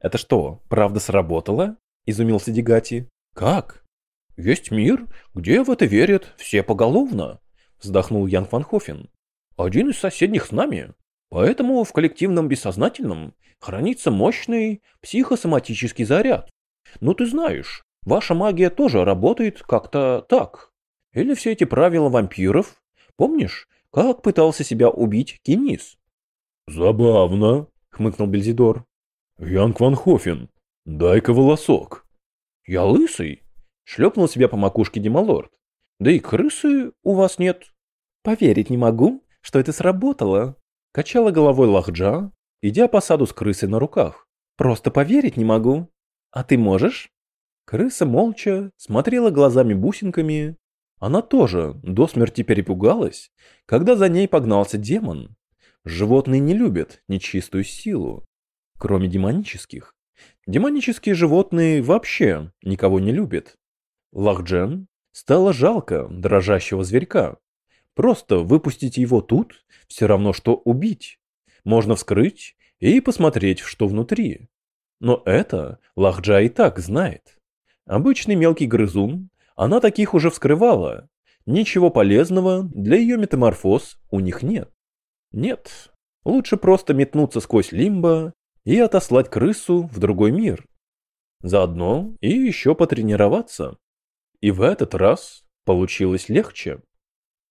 «Это что, правда сработало?» — изумился Дигати. «Как?» «Есть мир, где в это верят все поголовно», — вздохнул Ян Ванхофен. «Один из соседних с нами. Поэтому в коллективном бессознательном хранится мощный психосоматический заряд. Ну ты знаешь, ваша магия тоже работает как-то так. Или все эти правила вампиров? Помнишь, как пытался себя убить Кенис?»
«Забавно», — хмыкнул Бельзидор. «Ян Кванхофен, дай-ка волосок».
«Я лысый?» — шлепнул себя по макушке Демалорд. «Да и крысы у вас нет». «Поверить не могу, что это сработало», — качала головой Лахджа, идя по саду с крысой на руках. «Просто поверить не могу. А ты можешь?» Крыса молча смотрела глазами-бусинками. Она тоже до смерти перепугалась, когда за ней погнался демон. Животные не любят нечистую силу кроме демонических. Демонические животные вообще никого не любят. Лахджен стало жалко дрожащего зверька. Просто выпустить его тут все равно, что убить. Можно вскрыть и посмотреть, что внутри. Но это Лахджа и так знает. Обычный мелкий грызун, она таких уже вскрывала. Ничего полезного для ее метаморфоз у них нет. Нет, лучше просто метнуться сквозь лимбо и отослать крысу в другой мир. Заодно и еще потренироваться. И в этот раз получилось легче.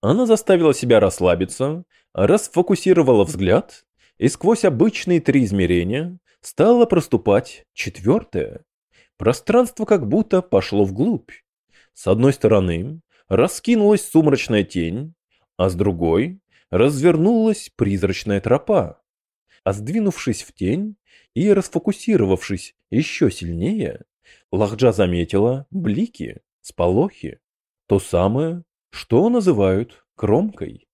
Она заставила себя расслабиться, расфокусировала взгляд, и сквозь обычные три измерения стало проступать четвертое. Пространство как будто пошло вглубь. С одной стороны раскинулась сумрачная тень, а с другой развернулась призрачная тропа. А сдвинувшись в тень, и расфокусировавшись еще сильнее, Лахджа заметила блики, сполохи, то самое, что называют кромкой.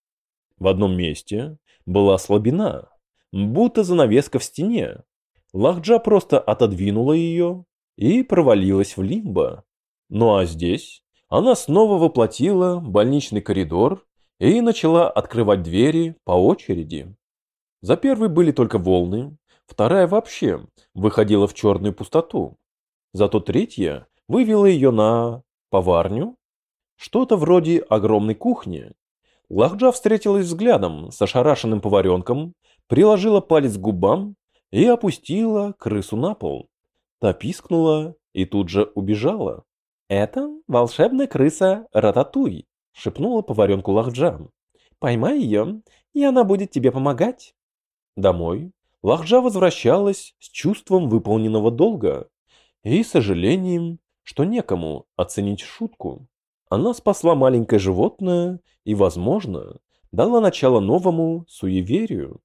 В одном месте была слабина, будто занавеска в стене. Лахджа просто отодвинула ее и провалилась в лимбо. Ну а здесь она снова воплотила больничный коридор и начала открывать двери по очереди. За первой были только волны, Вторая вообще выходила в черную пустоту. Зато третья вывела ее на поварню, что-то вроде огромной кухни. Лахджа встретилась взглядом с ошарашенным поваренком, приложила палец к губам и опустила крысу на пол. Та пискнула и тут же убежала. «Это волшебная крыса Рататуй», — шепнула поваренку Лахджа. «Поймай ее, и она будет тебе помогать». Домой Лахжа возвращалась с чувством выполненного долга и сожалением, что некому оценить шутку. Она спасла маленькое животное и, возможно, дала начало новому суеверию.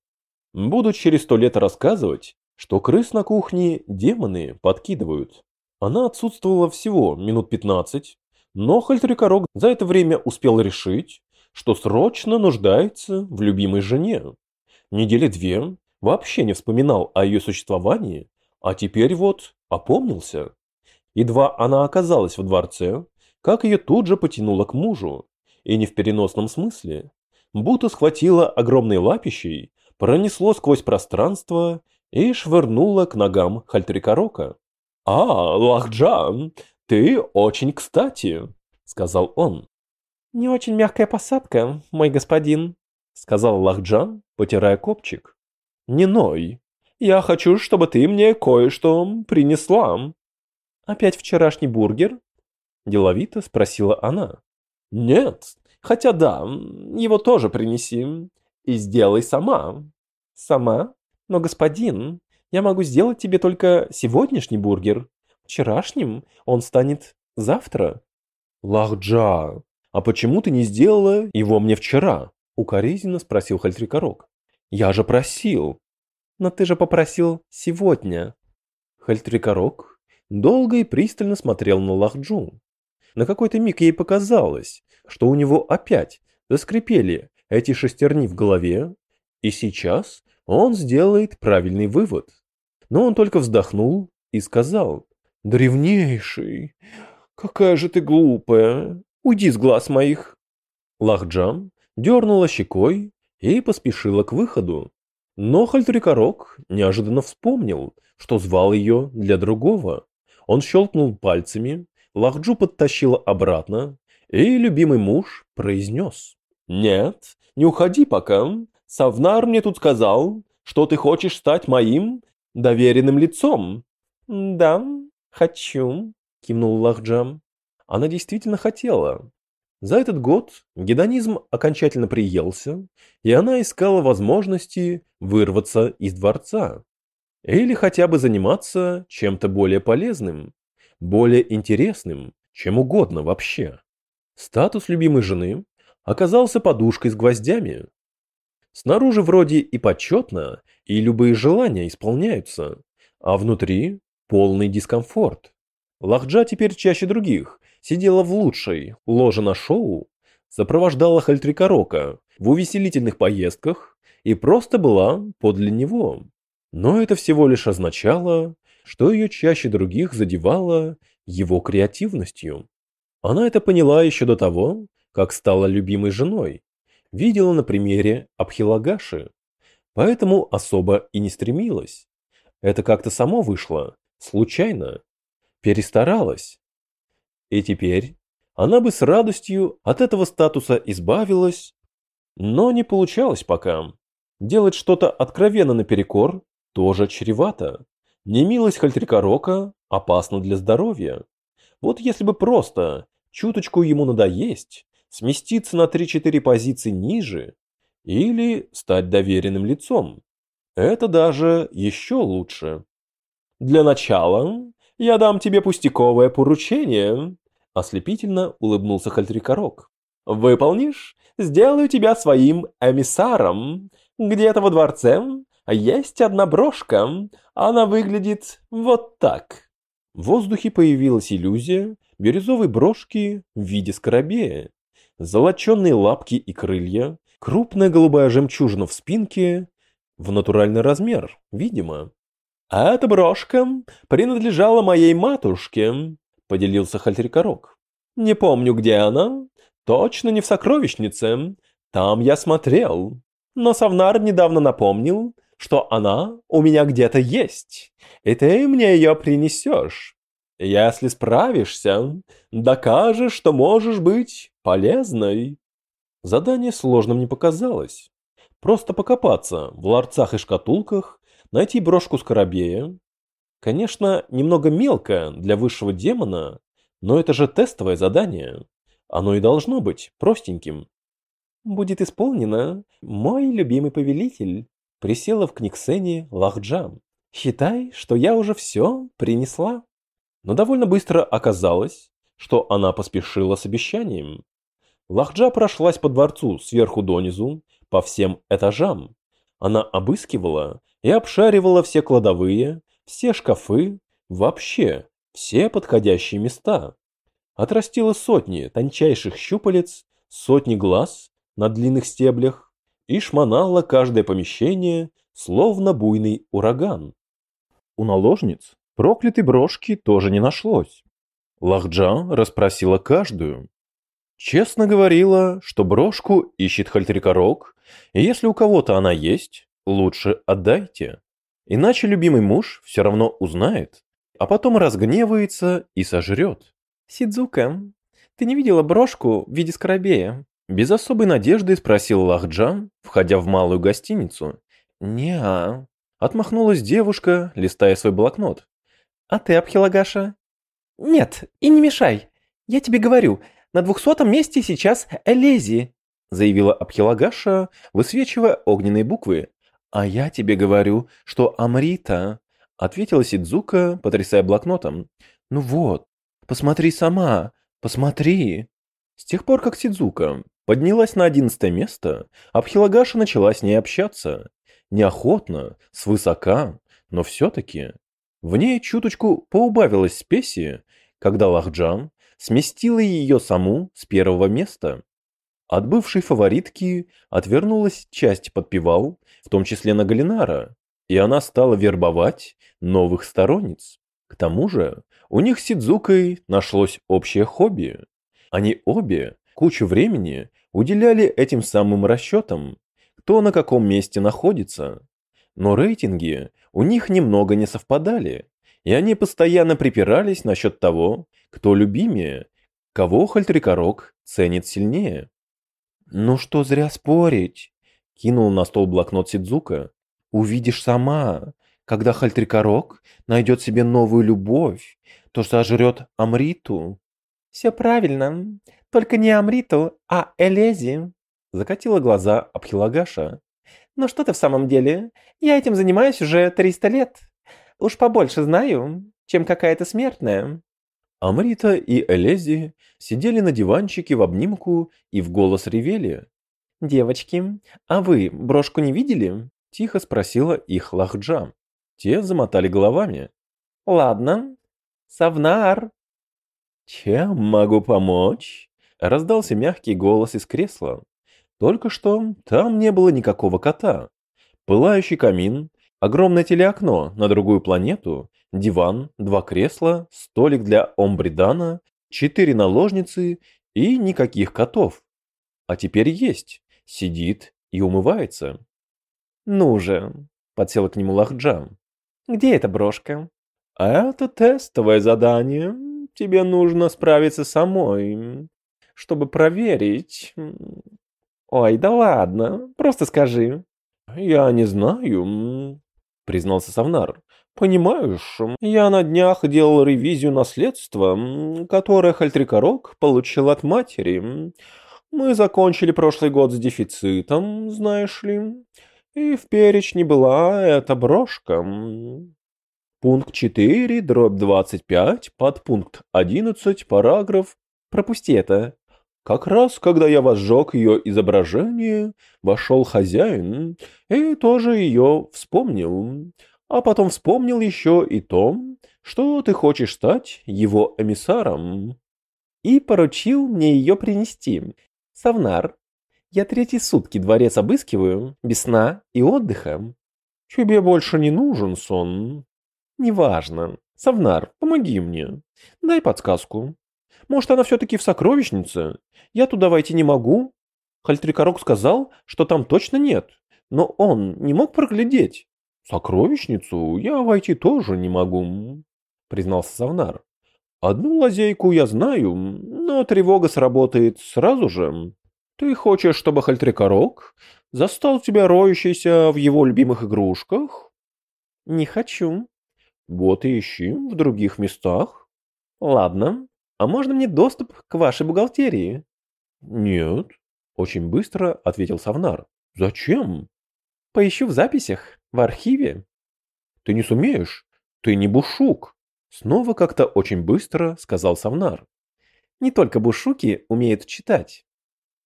Буду через сто лет рассказывать, что крыс на кухне демоны подкидывают. Она отсутствовала всего минут пятнадцать, но Хальтрикорок за это время успел решить, что срочно нуждается в любимой жене. Недели две вообще не вспоминал о ее существовании, а теперь вот опомнился. Едва она оказалась в дворце, как ее тут же потянуло к мужу, и не в переносном смысле, будто схватила огромной лапищей, пронесло сквозь пространство и швырнуло к ногам Хальтрикорока. «А, Лахджан, ты очень кстати», — сказал он. «Не очень мягкая посадка, мой господин», — сказал Лахджан, потирая копчик. Не ной. Я хочу, чтобы ты мне кое-что принесла. Опять вчерашний бургер? Деловито спросила она. Нет, хотя да, его тоже принеси. И сделай сама. Сама? Но, господин, я могу сделать тебе только сегодняшний бургер. Вчерашним он станет завтра. Лахджа, а почему ты не сделала его мне вчера? Укоризненно спросил Хальтрикорок. Я же просил. Но ты же попросил сегодня. Хальтрикорок долго и пристально смотрел на Лахджу. На какой-то миг ей показалось, что у него опять заскрипели эти шестерни в голове, и сейчас он сделает правильный вывод. но он только вздохнул и сказал, «Древнейший, какая же ты глупая, уйди с глаз моих». Лахджам дернула щекой и поспешила к выходу. Но Хальтрикорок неожиданно вспомнил, что звал ее для другого. Он щелкнул пальцами, Лахджу подтащила обратно, и любимый муж произнес. «Нет, не уходи пока. Савнар мне тут сказал, что ты хочешь стать моим доверенным лицом». «Да, хочу», — кивнул Лахджам. Она действительно хотела. За этот год гедонизм окончательно приелся, и она искала возможности вырваться из дворца. Или хотя бы заниматься чем-то более полезным, более интересным, чем угодно вообще. Статус любимой жены оказался подушкой с гвоздями. Снаружи вроде и почетно, и любые желания исполняются, а внутри полный дискомфорт. Лахджа теперь чаще других сидела в лучшей ложе на шоу, сопровождала Хальтрикорока в увеселительных поездках и просто была подле него. Но это всего лишь означало, что ее чаще других задевало его креативностью. Она это поняла еще до того, как стала любимой женой, видела на примере Абхилагаши, поэтому особо и не стремилась. Это как-то само вышло, случайно, перестаралась. И теперь она бы с радостью от этого статуса избавилась, но не получалось пока. Делать что-то откровенно наперекор тоже чревато. Немилость Хальтрикорока опасна для здоровья. Вот если бы просто чуточку ему надоесть, сместиться на 3-4 позиции ниже или стать доверенным лицом. Это даже еще лучше. Для начала я дам тебе пустяковое поручение, ослепительно улыбнулся Хальтрикорок. Выполнишь, сделаю тебя своим эмиссаром. Где-то во дворце есть одна брошка, она выглядит вот так. В воздухе появилась иллюзия бирюзовой брошки в виде скоробея. Золоченные лапки и крылья, крупная голубая жемчужина в спинке, в натуральный размер, видимо. «А эта брошка принадлежала моей матушке», — поделился Хальтерикорок. «Не помню, где она. Точно не в сокровищнице. Там я смотрел. Но Савнар недавно напомнил, что она у меня где-то есть, и ты мне ее принесешь. Если справишься, докажешь, что можешь быть полезной. Задание сложным не показалось. Просто покопаться в ларцах и шкатулках, найти брошку скоробея. Конечно, немного мелко для высшего демона, но это же тестовое задание. Оно и должно быть простеньким. Будет исполнено, мой любимый повелитель присела в книгсене Лахджам. «Считай, что я уже все принесла». Но довольно быстро оказалось, что она поспешила с обещанием. Лахджа прошлась по дворцу сверху донизу, по всем этажам. Она обыскивала и обшаривала все кладовые, все шкафы, вообще все подходящие места. Отрастила сотни тончайших щупалец, сотни глаз на длинных стеблях, и шмонала каждое помещение, словно буйный ураган. У наложниц проклятой брошки тоже не нашлось. Лахджа расспросила каждую. Честно говорила, что брошку ищет Хальтрикорок, и если у кого-то она есть, лучше отдайте. Иначе любимый муж все равно узнает, а потом разгневается и сожрет. «Сидзука, ты не видела брошку в виде скоробея?» Без особой надежды спросил Лахджан, входя в малую гостиницу. «Не-а», — отмахнулась девушка, листая свой блокнот. «А ты, Абхилагаша?» «Нет, и не мешай. Я тебе говорю, на двухсотом месте сейчас Элези», — заявила Абхилагаша, высвечивая огненные буквы. «А я тебе говорю, что Амрита», — ответила Сидзука, потрясая блокнотом. «Ну вот, посмотри сама, посмотри». С тех пор, как Сидзука Поднялась на одиннадцатое место, Абхилагаша начала с ней общаться. Неохотно, свысока, но все-таки. В ней чуточку поубавилась спеси, когда Лахджан сместила ее саму с первого места. От бывшей фаворитки отвернулась часть подпевал, в том числе на Галинара. и она стала вербовать новых сторонниц. К тому же у них с Сидзукой нашлось общее хобби. Они обе кучу времени уделяли этим самым расчетам, кто на каком месте находится. Но рейтинги у них немного не совпадали, и они постоянно припирались насчет того, кто любимее, кого Хальтрикорок ценит сильнее. «Ну что зря спорить?» — кинул на стол блокнот Сидзука. «Увидишь сама, когда Хальтрикорок найдет себе новую любовь, то сожрет Амриту». «Все правильно, только не Амриту, а Элези», — закатила глаза Абхилагаша. «Но что ты в самом деле? Я этим занимаюсь уже 300 лет. Уж побольше знаю, чем какая-то смертная». Амрита и Элези сидели на диванчике в обнимку и в голос ревели.
«Девочки, а вы брошку не видели?» – тихо спросила их Лахджа.
Те замотали головами.
«Ладно. Савнар».
«Чем могу помочь?» – раздался мягкий голос из кресла. Только что там не было никакого кота. Пылающий камин, огромное телеокно на другую планету диван, два кресла, столик для омбридана, четыре наложницы и никаких котов. А теперь есть, сидит и умывается.
«Ну же», — подсела к нему Лахджа, — «где эта брошка?»
«Это тестовое задание. Тебе нужно справиться самой, чтобы проверить».
«Ой, да ладно, просто скажи».
«Я не знаю», — признался Савнар. Понимаешь, я на днях делал ревизию наследства, которое Хальтрикорок получил от матери. Мы закончили прошлый год с дефицитом, знаешь ли, и в перечне была эта брошка. Пункт 4, дробь 25, подпункт 11, параграф. Пропусти это. Как раз, когда я возжег ее изображение, вошел хозяин и тоже ее вспомнил а потом вспомнил еще и то, что ты хочешь стать его эмиссаром.
И поручил мне ее принести. Савнар, я третьи сутки дворец обыскиваю, без сна и отдыха.
Тебе больше не нужен сон.
Неважно. Савнар, помоги мне. Дай подсказку. Может, она все-таки в сокровищнице? Я туда войти не могу? Хальтрикорок сказал, что там точно нет, но он не мог проглядеть.
«Сокровищницу я войти тоже не могу», — признался Савнар. «Одну лазейку я знаю, но тревога сработает сразу же. Ты хочешь, чтобы Хальтрикорок застал тебя роющийся в его любимых игрушках?»
«Не хочу».
«Вот и ищи в других местах».
«Ладно. А можно мне доступ к вашей бухгалтерии?»
«Нет», — очень быстро ответил Савнар. «Зачем?»
«Поищу в записях». В архиве?
Ты не сумеешь? Ты не бушук. Снова как-то очень быстро сказал Савнар.
Не только бушуки умеют читать.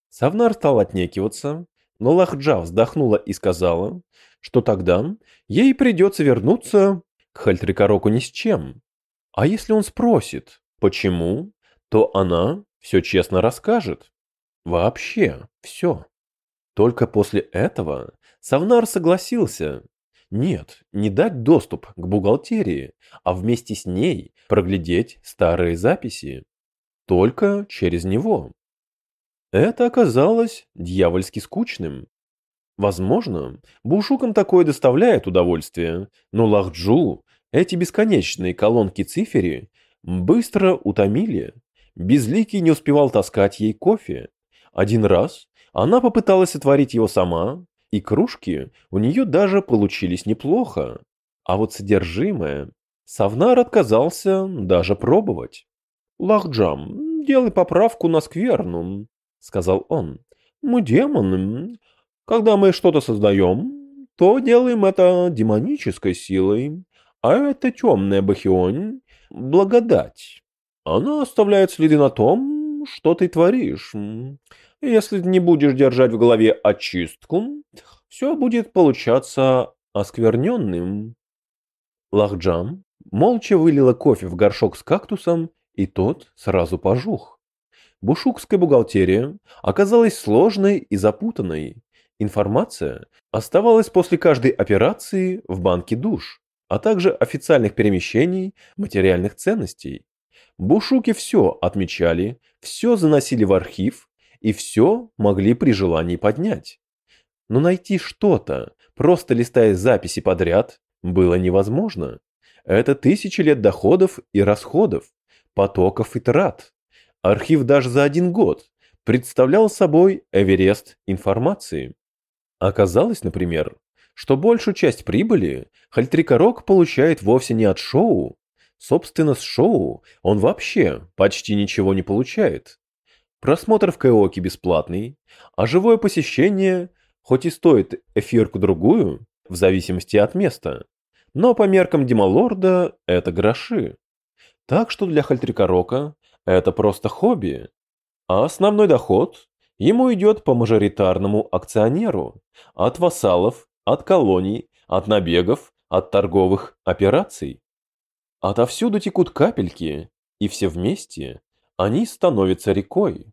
Савнар стал отнекиваться, но Лахджа вздохнула и сказала, что тогда ей придется вернуться к Хальтрикороку ни с чем. А если он спросит, почему, то она все честно расскажет. Вообще все. Только после этого Савнар согласился, нет, не дать доступ к бухгалтерии, а вместе с ней проглядеть старые записи. Только через него. Это оказалось дьявольски скучным. Возможно, бушукам такое доставляет удовольствие, но Лахджу эти бесконечные колонки цифери быстро утомили. Безликий не успевал таскать ей кофе. Один раз она попыталась отворить его сама, и кружки у нее даже получились неплохо. А вот содержимое... Савнар отказался даже пробовать. «Лахджам, делай поправку на скверну», — сказал он. «Мы демоны. Когда мы что-то создаем, то делаем это демонической силой, а это темная бахионь — благодать. Она оставляет следы на том, что ты творишь. Если не будешь держать в голове очистку, все будет получаться оскверненным. Лахджам молча вылила кофе в горшок с кактусом, и тот сразу пожух. Бушукская бухгалтерия оказалась сложной и запутанной, Информация оставалась после каждой операции в банке душ, а также официальных перемещений материальных ценностей. Бушуки все отмечали, все заносили в архив и все могли при желании поднять. Но найти что-то, просто листая записи подряд, было невозможно. Это тысячи лет доходов и расходов, потоков и трат. Архив даже за один год представлял собой Эверест информации. Оказалось, например, что большую часть прибыли Хальтрикорок получает вовсе не от шоу. Собственно, с шоу он вообще почти ничего не получает. Просмотр в Каоке бесплатный, а живое посещение, хоть и стоит эфирку-другую, в зависимости от места, но по меркам Демалорда это гроши. Так что для Хальтрикорока это просто хобби, а основной доход ему идет по мажоритарному акционеру, от вассалов, от колоний, от набегов, от торговых операций. Отовсюду текут капельки, и все вместе они становятся рекой.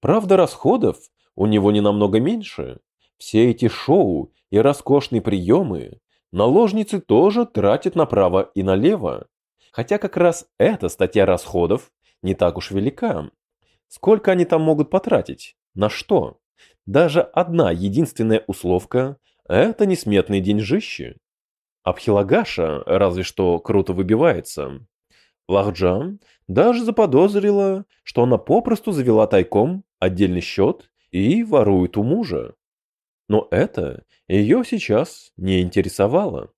Правда, расходов у него не намного меньше. Все эти шоу и роскошные приемы наложницы тоже тратят направо и налево. Хотя как раз эта статья расходов не так уж велика. Сколько они там могут потратить? На что? Даже одна единственная условка – это несметные деньжищи. Абхилагаша разве что круто выбивается. Лахджан даже заподозрила, что она попросту завела тайком отдельный счет и ворует у мужа. Но это ее сейчас не интересовало.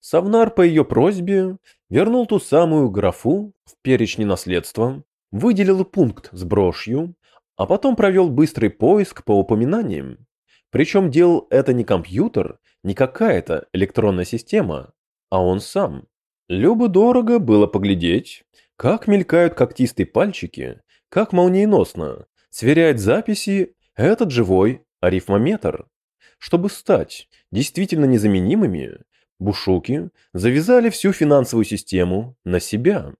Савнар по ее просьбе вернул ту самую графу в перечне наследства, выделил пункт с брошью, а потом провел быстрый поиск по упоминаниям. Причем делал это не компьютер, не какая-то электронная система, а он сам. Любо-дорого было поглядеть, как мелькают когтистые пальчики, как молниеносно сверяет записи этот живой арифмометр. Чтобы стать действительно незаменимыми, бушуки завязали всю финансовую систему на себя.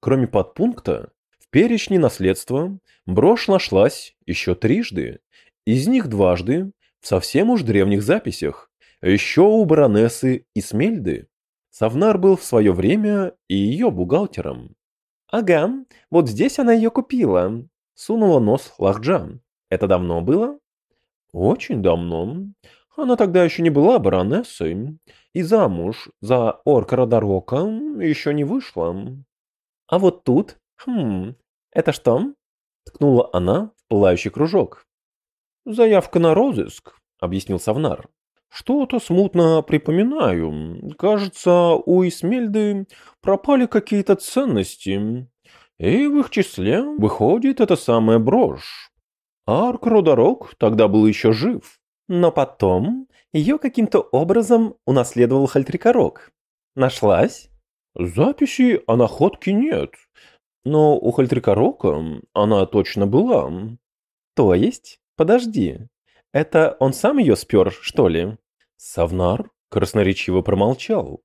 Кроме подпункта, перечне наследства брошь нашлась еще трижды, из них дважды в совсем уж древних записях, еще у баронессы Исмельды. Савнар был в свое время и ее бухгалтером. «Ага, вот здесь она ее купила», — сунула нос Лахджан. «Это давно было?» «Очень давно. Она тогда еще не была баронессой, и замуж за Орка Радарока еще не вышла». «А вот тут «Хм, это что?» — ткнула она в пылающий кружок. «Заявка на розыск», — объяснил Савнар. «Что-то смутно припоминаю. Кажется, у Исмельды пропали какие-то ценности, и в их числе выходит эта самая брошь. Арк Родорок тогда был еще жив, но потом ее каким-то образом унаследовал Хальтрикорок. Нашлась?» «Записи о находке нет, но у Хальтрикорока она точно была. То есть? Подожди. Это он сам ее спер, что ли? Савнар красноречиво промолчал.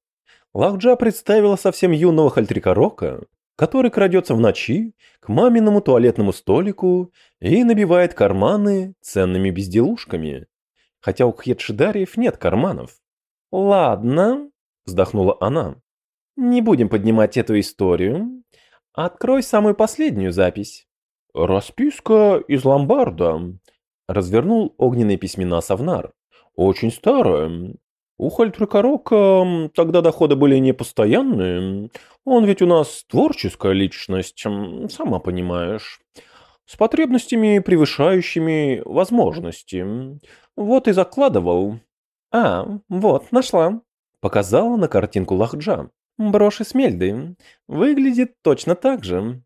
Лахджа представила совсем юного Хальтрикорока, который крадется в ночи к маминому туалетному столику и набивает карманы ценными безделушками. Хотя у Кхетшидариев нет карманов. «Ладно», — вздохнула она. «Не будем поднимать эту историю. Открой самую последнюю запись. Расписка из ломбарда. Развернул огненные письмена Савнар. Очень старая. У Хальтрикорока тогда доходы были непостоянные. Он ведь у нас творческая личность, сама понимаешь. С потребностями, превышающими возможности. Вот и закладывал. А, вот, нашла. Показала на картинку Лахджа. Брошь Смельды. Выглядит точно так же.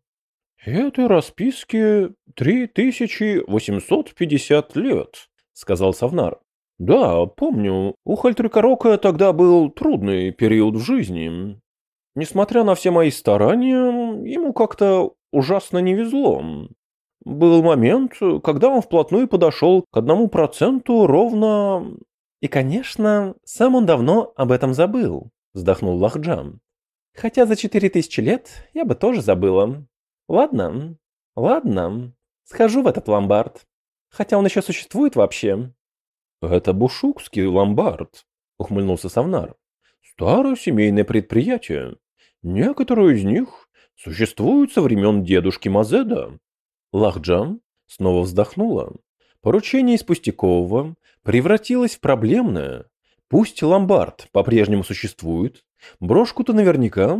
«Этой расписке 3850 лет», — сказал Савнар. «Да, помню, у Хальтрикорока тогда был трудный период в жизни. Несмотря на все мои старания, ему как-то ужасно не везло. Был момент, когда он вплотную подошел к одному проценту ровно...» «И, конечно, сам он давно об этом забыл», вздохнул Лахджан. Хотя за четыре тысячи лет я бы тоже забыла. Ладно, ладно, схожу в этот ломбард. Хотя он еще существует вообще. Это бушукский ломбард, ухмыльнулся Савнар. Старое семейное предприятие. Некоторые из них существуют со времен дедушки Мазеда. Лахджан снова вздохнула. Поручение из пустякового превратилось в проблемное. Пусть ломбард по-прежнему существует, брошку-то наверняка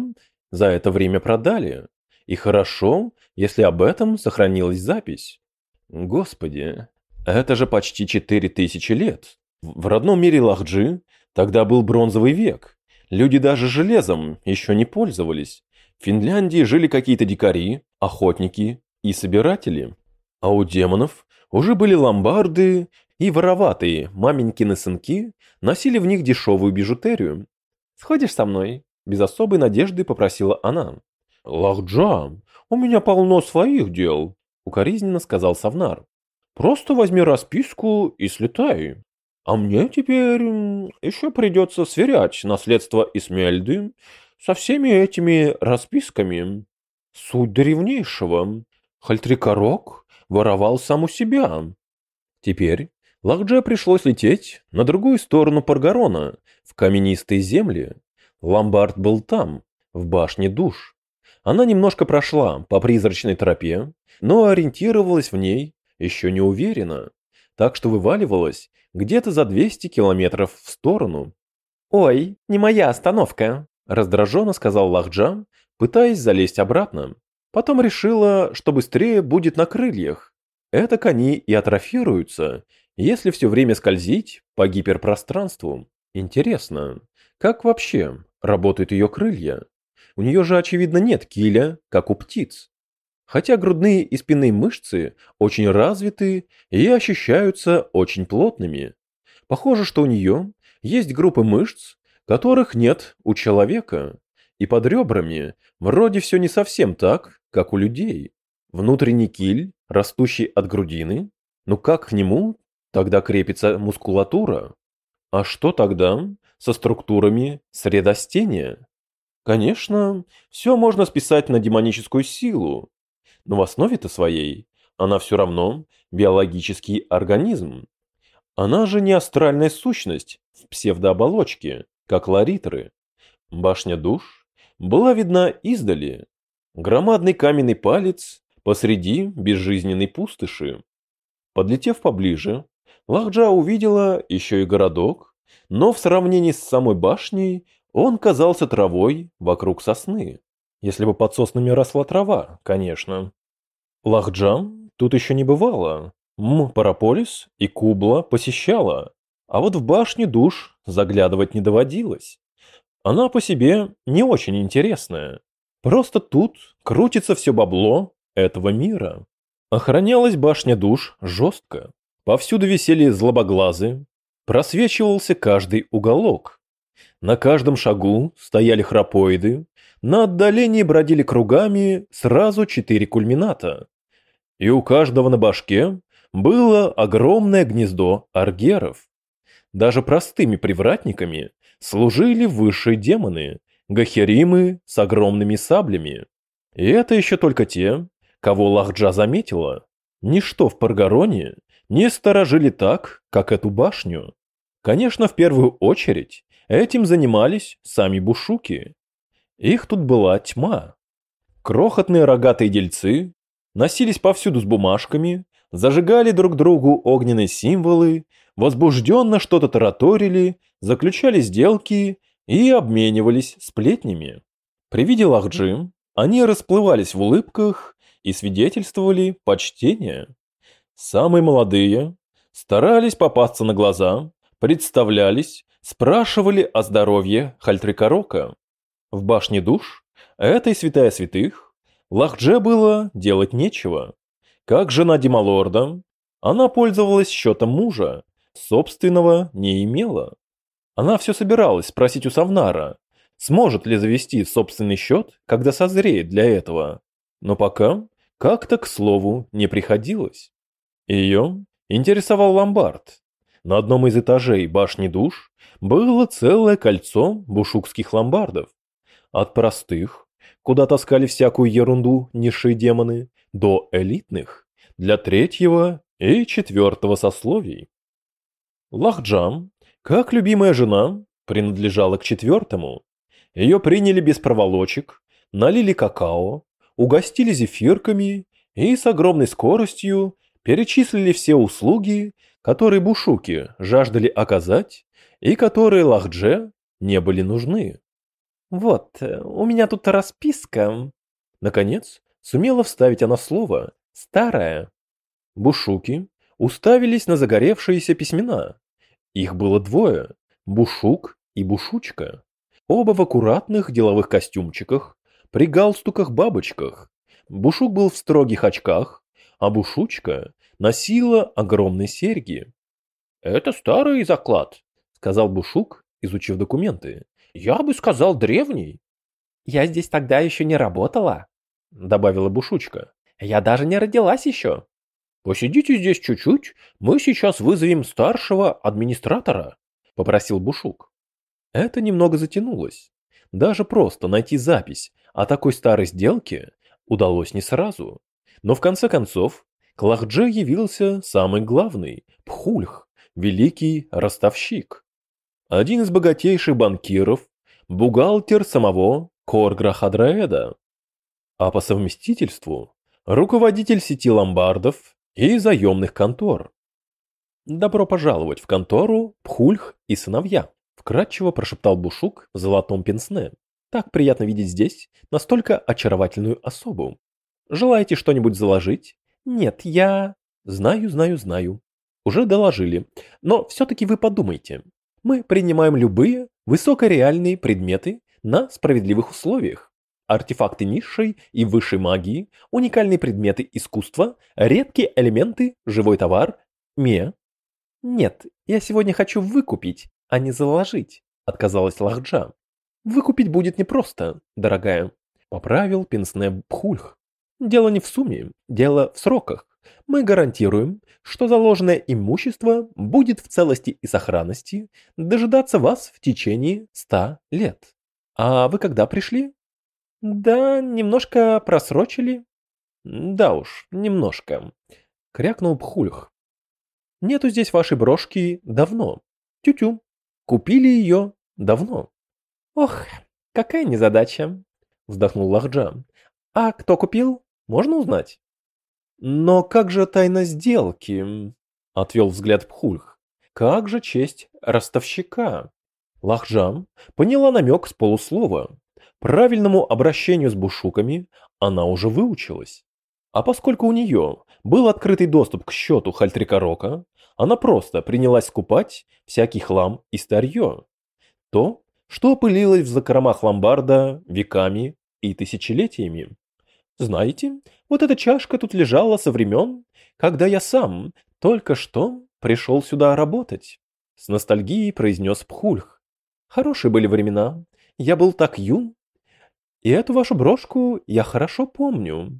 за это время продали. И хорошо, если об этом сохранилась запись. Господи, это же почти четыре тысячи лет. В родном мире Лахджи тогда был бронзовый век. Люди даже железом еще не пользовались. В Финляндии жили какие-то дикари, охотники и собиратели. А у демонов уже были ломбарды, и вороватые маменькины сынки носили в них дешевую бижутерию. «Сходишь со мной?» – без особой надежды попросила она. «Лахджа, у меня полно своих дел», – укоризненно сказал Савнар. «Просто возьми расписку и слетай. А мне теперь еще придется сверять наследство Исмельды со всеми этими расписками. Суть древнейшего. Хальтрикорок воровал сам у себя. Теперь Лахдже пришлось лететь на другую сторону Паргарона, в каменистые земли. Ломбард был там, в башне душ. Она немножко прошла по призрачной тропе, но ориентировалась в ней еще не уверенно, так что вываливалась где-то за 200 километров в сторону. «Ой, не моя остановка», – раздраженно сказал Лахджа, пытаясь залезть обратно. Потом решила, что быстрее будет на крыльях. Это кони и атрофируются, если все время скользить по гиперпространству. Интересно, как вообще работают ее крылья? У нее же, очевидно, нет киля, как у птиц. Хотя грудные и спинные мышцы очень развиты и ощущаются очень плотными. Похоже, что у нее есть группы мышц, которых нет у человека. И под ребрами вроде все не совсем так, как у людей. Внутренний киль, растущий от грудины, ну как к нему тогда крепится мускулатура? А что тогда со структурами средостения? Конечно, все можно списать на демоническую силу, но в основе-то своей она все равно биологический организм. Она же не астральная сущность в псевдооболочке, как ларитры. Башня душ была видна издали. Громадный каменный палец посреди безжизненной пустоши. Подлетев поближе, Лахджа увидела еще и городок, но в сравнении с самой башней он казался травой вокруг сосны. Если бы под соснами росла трава, конечно. Лахджан тут еще не бывало. М. Параполис и Кубла посещала, а вот в башне душ заглядывать не доводилось. Она по себе не очень интересная. Просто тут крутится все бабло этого мира. Охранялась башня душ жестко. Повсюду висели злобоглазы, просвечивался каждый уголок. На каждом шагу стояли храпоиды, на отдалении бродили кругами сразу четыре кульмината. И у каждого на башке было огромное гнездо аргеров. Даже простыми привратниками служили высшие демоны, гахеримы с огромными саблями. И это еще только те, кого Лахджа заметила. Ничто в Паргароне не сторожили так, как эту башню. Конечно, в первую очередь этим занимались сами бушуки. Их тут была тьма. Крохотные рогатые дельцы носились повсюду с бумажками, зажигали друг другу огненные символы, возбужденно что-то тараторили, заключали сделки и обменивались сплетнями. При виде Лахджи они расплывались в улыбках и свидетельствовали почтение. Самые молодые старались попасться на глаза, представлялись, спрашивали о здоровье Хальтрикорока. В башне душ, этой святая святых, Лахдже было делать нечего. Как жена Дималорда, она пользовалась счетом мужа, собственного не имела. Она все собиралась спросить у Савнара, сможет ли завести собственный счет, когда созреет для этого. Но пока как-то к слову не приходилось. Ее интересовал ломбард. На одном из этажей башни душ было целое кольцо бушукских ломбардов. От простых, куда таскали всякую ерунду низшие демоны, до элитных, для третьего и четвертого сословий. Лахджам, как любимая жена, принадлежала к четвертому. Ее приняли без проволочек, налили какао, угостили зефирками и с огромной скоростью перечислили все услуги, которые бушуки жаждали оказать и которые Лахдже не были нужны. «Вот, у меня тут расписка». Наконец, сумела вставить она слово «старая». Бушуки уставились на загоревшиеся письмена. Их было двое – Бушук и Бушучка. Оба в аккуратных деловых костюмчиках, при галстуках-бабочках. Бушук был в строгих очках, а Бушучка носила огромные серьги. «Это старый заклад», — сказал Бушук, изучив документы. «Я бы сказал древний». «Я здесь тогда еще не работала», — добавила Бушучка. «Я даже не родилась еще». «Посидите здесь чуть-чуть, мы сейчас вызовем старшего администратора», — попросил Бушук. Это немного затянулось. Даже просто найти запись о такой старой сделке удалось не сразу. Но в конце концов, к Лахдже явился самый главный – Пхульх, великий ростовщик. Один из богатейших банкиров, бухгалтер самого Коргра Хадраэда. А по совместительству – руководитель сети ломбардов и заемных контор. «Добро пожаловать в контору Пхульх и сыновья», – вкратчиво прошептал Бушук в золотом пенсне. Так приятно видеть здесь настолько очаровательную особу. Желаете что-нибудь заложить? Нет, я... Знаю, знаю, знаю. Уже доложили. Но все-таки вы подумайте. Мы принимаем любые высокореальные предметы на справедливых условиях. Артефакты низшей и высшей магии, уникальные предметы искусства, редкие элементы, живой товар, ме. Нет, я сегодня хочу выкупить, а не заложить, отказалась Лахджа. Выкупить будет непросто, дорогая, поправил Пенсне Бхульх. Дело не в сумме, дело в сроках. Мы гарантируем, что заложенное имущество будет в целости и сохранности дожидаться вас в течение ста лет. А вы когда пришли? Да, немножко просрочили. Да уж, немножко. Крякнул Бхульх. Нету здесь вашей брошки давно. Тю-тю. Купили ее давно. Ох, какая незадача, вздохнул Лахджа. А кто купил, можно узнать? Но как же тайна сделки? Отвел взгляд Пхульх. Как же честь ростовщика? Лахджан поняла намек с полуслова. Правильному обращению с бушуками она уже выучилась. А поскольку у нее был открытый доступ к счету Хальтрикорока, она просто принялась скупать всякий хлам и старье. То, что опылилось в закромах ломбарда веками и тысячелетиями. Знаете, вот эта чашка тут лежала со времен, когда я сам только что пришел сюда работать. С ностальгией произнес Пхульх. Хорошие были времена, я был так юн. И эту вашу брошку я хорошо помню.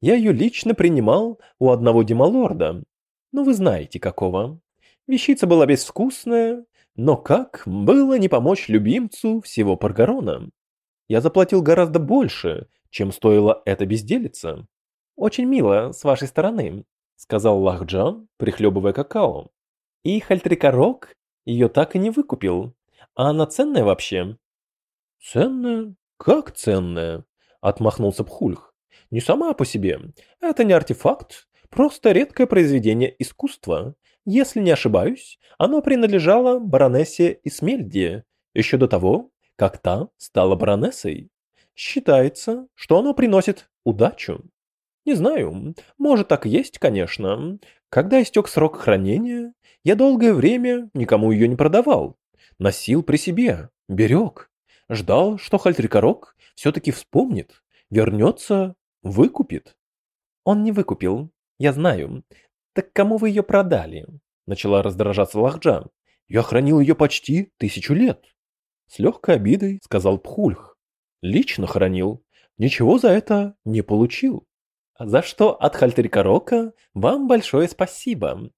Я ее лично принимал у одного демалорда. Ну вы знаете какого. Вещица была безвкусная, но как было не помочь любимцу всего Паргарона? Я заплатил гораздо больше, чем стоила эта безделица. Очень мило с вашей стороны, сказал Лахджан, прихлебывая какао. И Хальтрикорок ее так и не выкупил. А она ценная вообще? Ценная? Как ценная? Отмахнулся Пхульх. Не сама по себе. Это не артефакт, просто редкое произведение искусства. Если не ошибаюсь, оно принадлежало баронессе Исмельде еще до того, как та стала баронессой. Считается, что оно приносит удачу. Не знаю, может так и есть, конечно. Когда истек срок хранения, я долгое время никому ее не продавал. Носил при себе, берег. Ждал, что Хальтрикорок все-таки вспомнит, вернется, выкупит. Он не выкупил, я знаю. «Так кому вы ее продали?» – начала раздражаться Лахджа. «Я хранил ее почти тысячу лет». С легкой обидой сказал Пхульх. «Лично хранил. Ничего за это не получил». «За что от Хальтерикорока вам большое спасибо.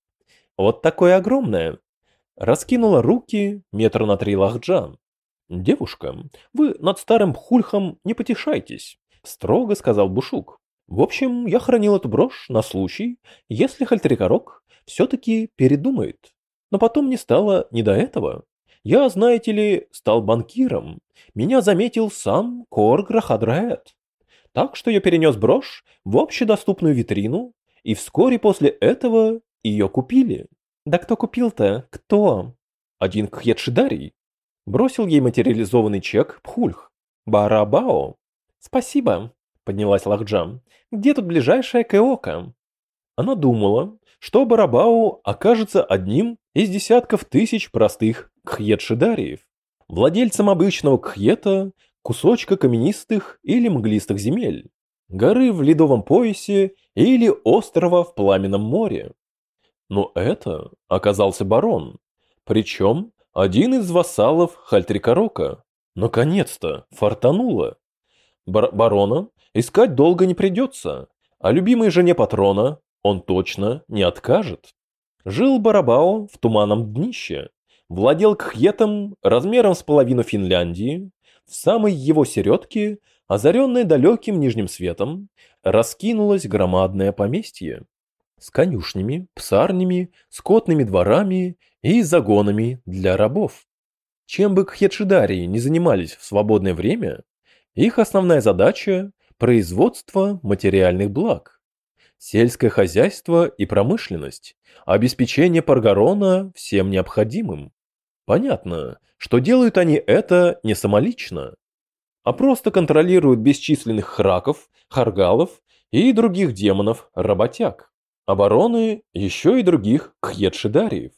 Вот такое огромное». Раскинула руки метр на три Лахджан. «Девушка, вы над старым Пхульхом не потешайтесь», – строго сказал Бушук. В общем, я хранил эту брошь на случай, если Хальтрикорок все-таки передумает. Но потом мне стало не до этого. Я, знаете ли, стал банкиром. Меня заметил сам Кор Грахадраэт. Так что я перенес брошь в общедоступную витрину, и вскоре после этого ее купили. Да кто купил-то? Кто? Один Кхьедшидарий. Бросил ей материализованный чек Пхульх. Барабао. Спасибо, поднялась Лахджам. Где тут ближайшая Кеока? Она думала, что Барабао окажется одним из десятков тысяч простых кхьет-шидариев, владельцем обычного кхьета, кусочка каменистых или мглистых земель, горы в ледовом поясе или острова в пламенном море. Но это оказался барон, причем один из вассалов Хальтрикорока. Наконец-то, фартануло. Бар барона искать долго не придется, а любимой жене патрона он точно не откажет. Жил Барабао в туманном днище, владел кхьетом размером с половину Финляндии, в самой его середке, озаренной далеким нижним светом, раскинулось громадное поместье с конюшнями, псарнями, скотными дворами и загонами для рабов. Чем бы кхетшидарии не занимались в свободное время, их основная задача – производство материальных благ. Сельское хозяйство и промышленность, обеспечение Паргарона всем необходимым. Понятно, что делают они это не самолично, а просто контролируют бесчисленных храков, харгалов и других демонов-работяг, обороны еще и других кхьедшидариев.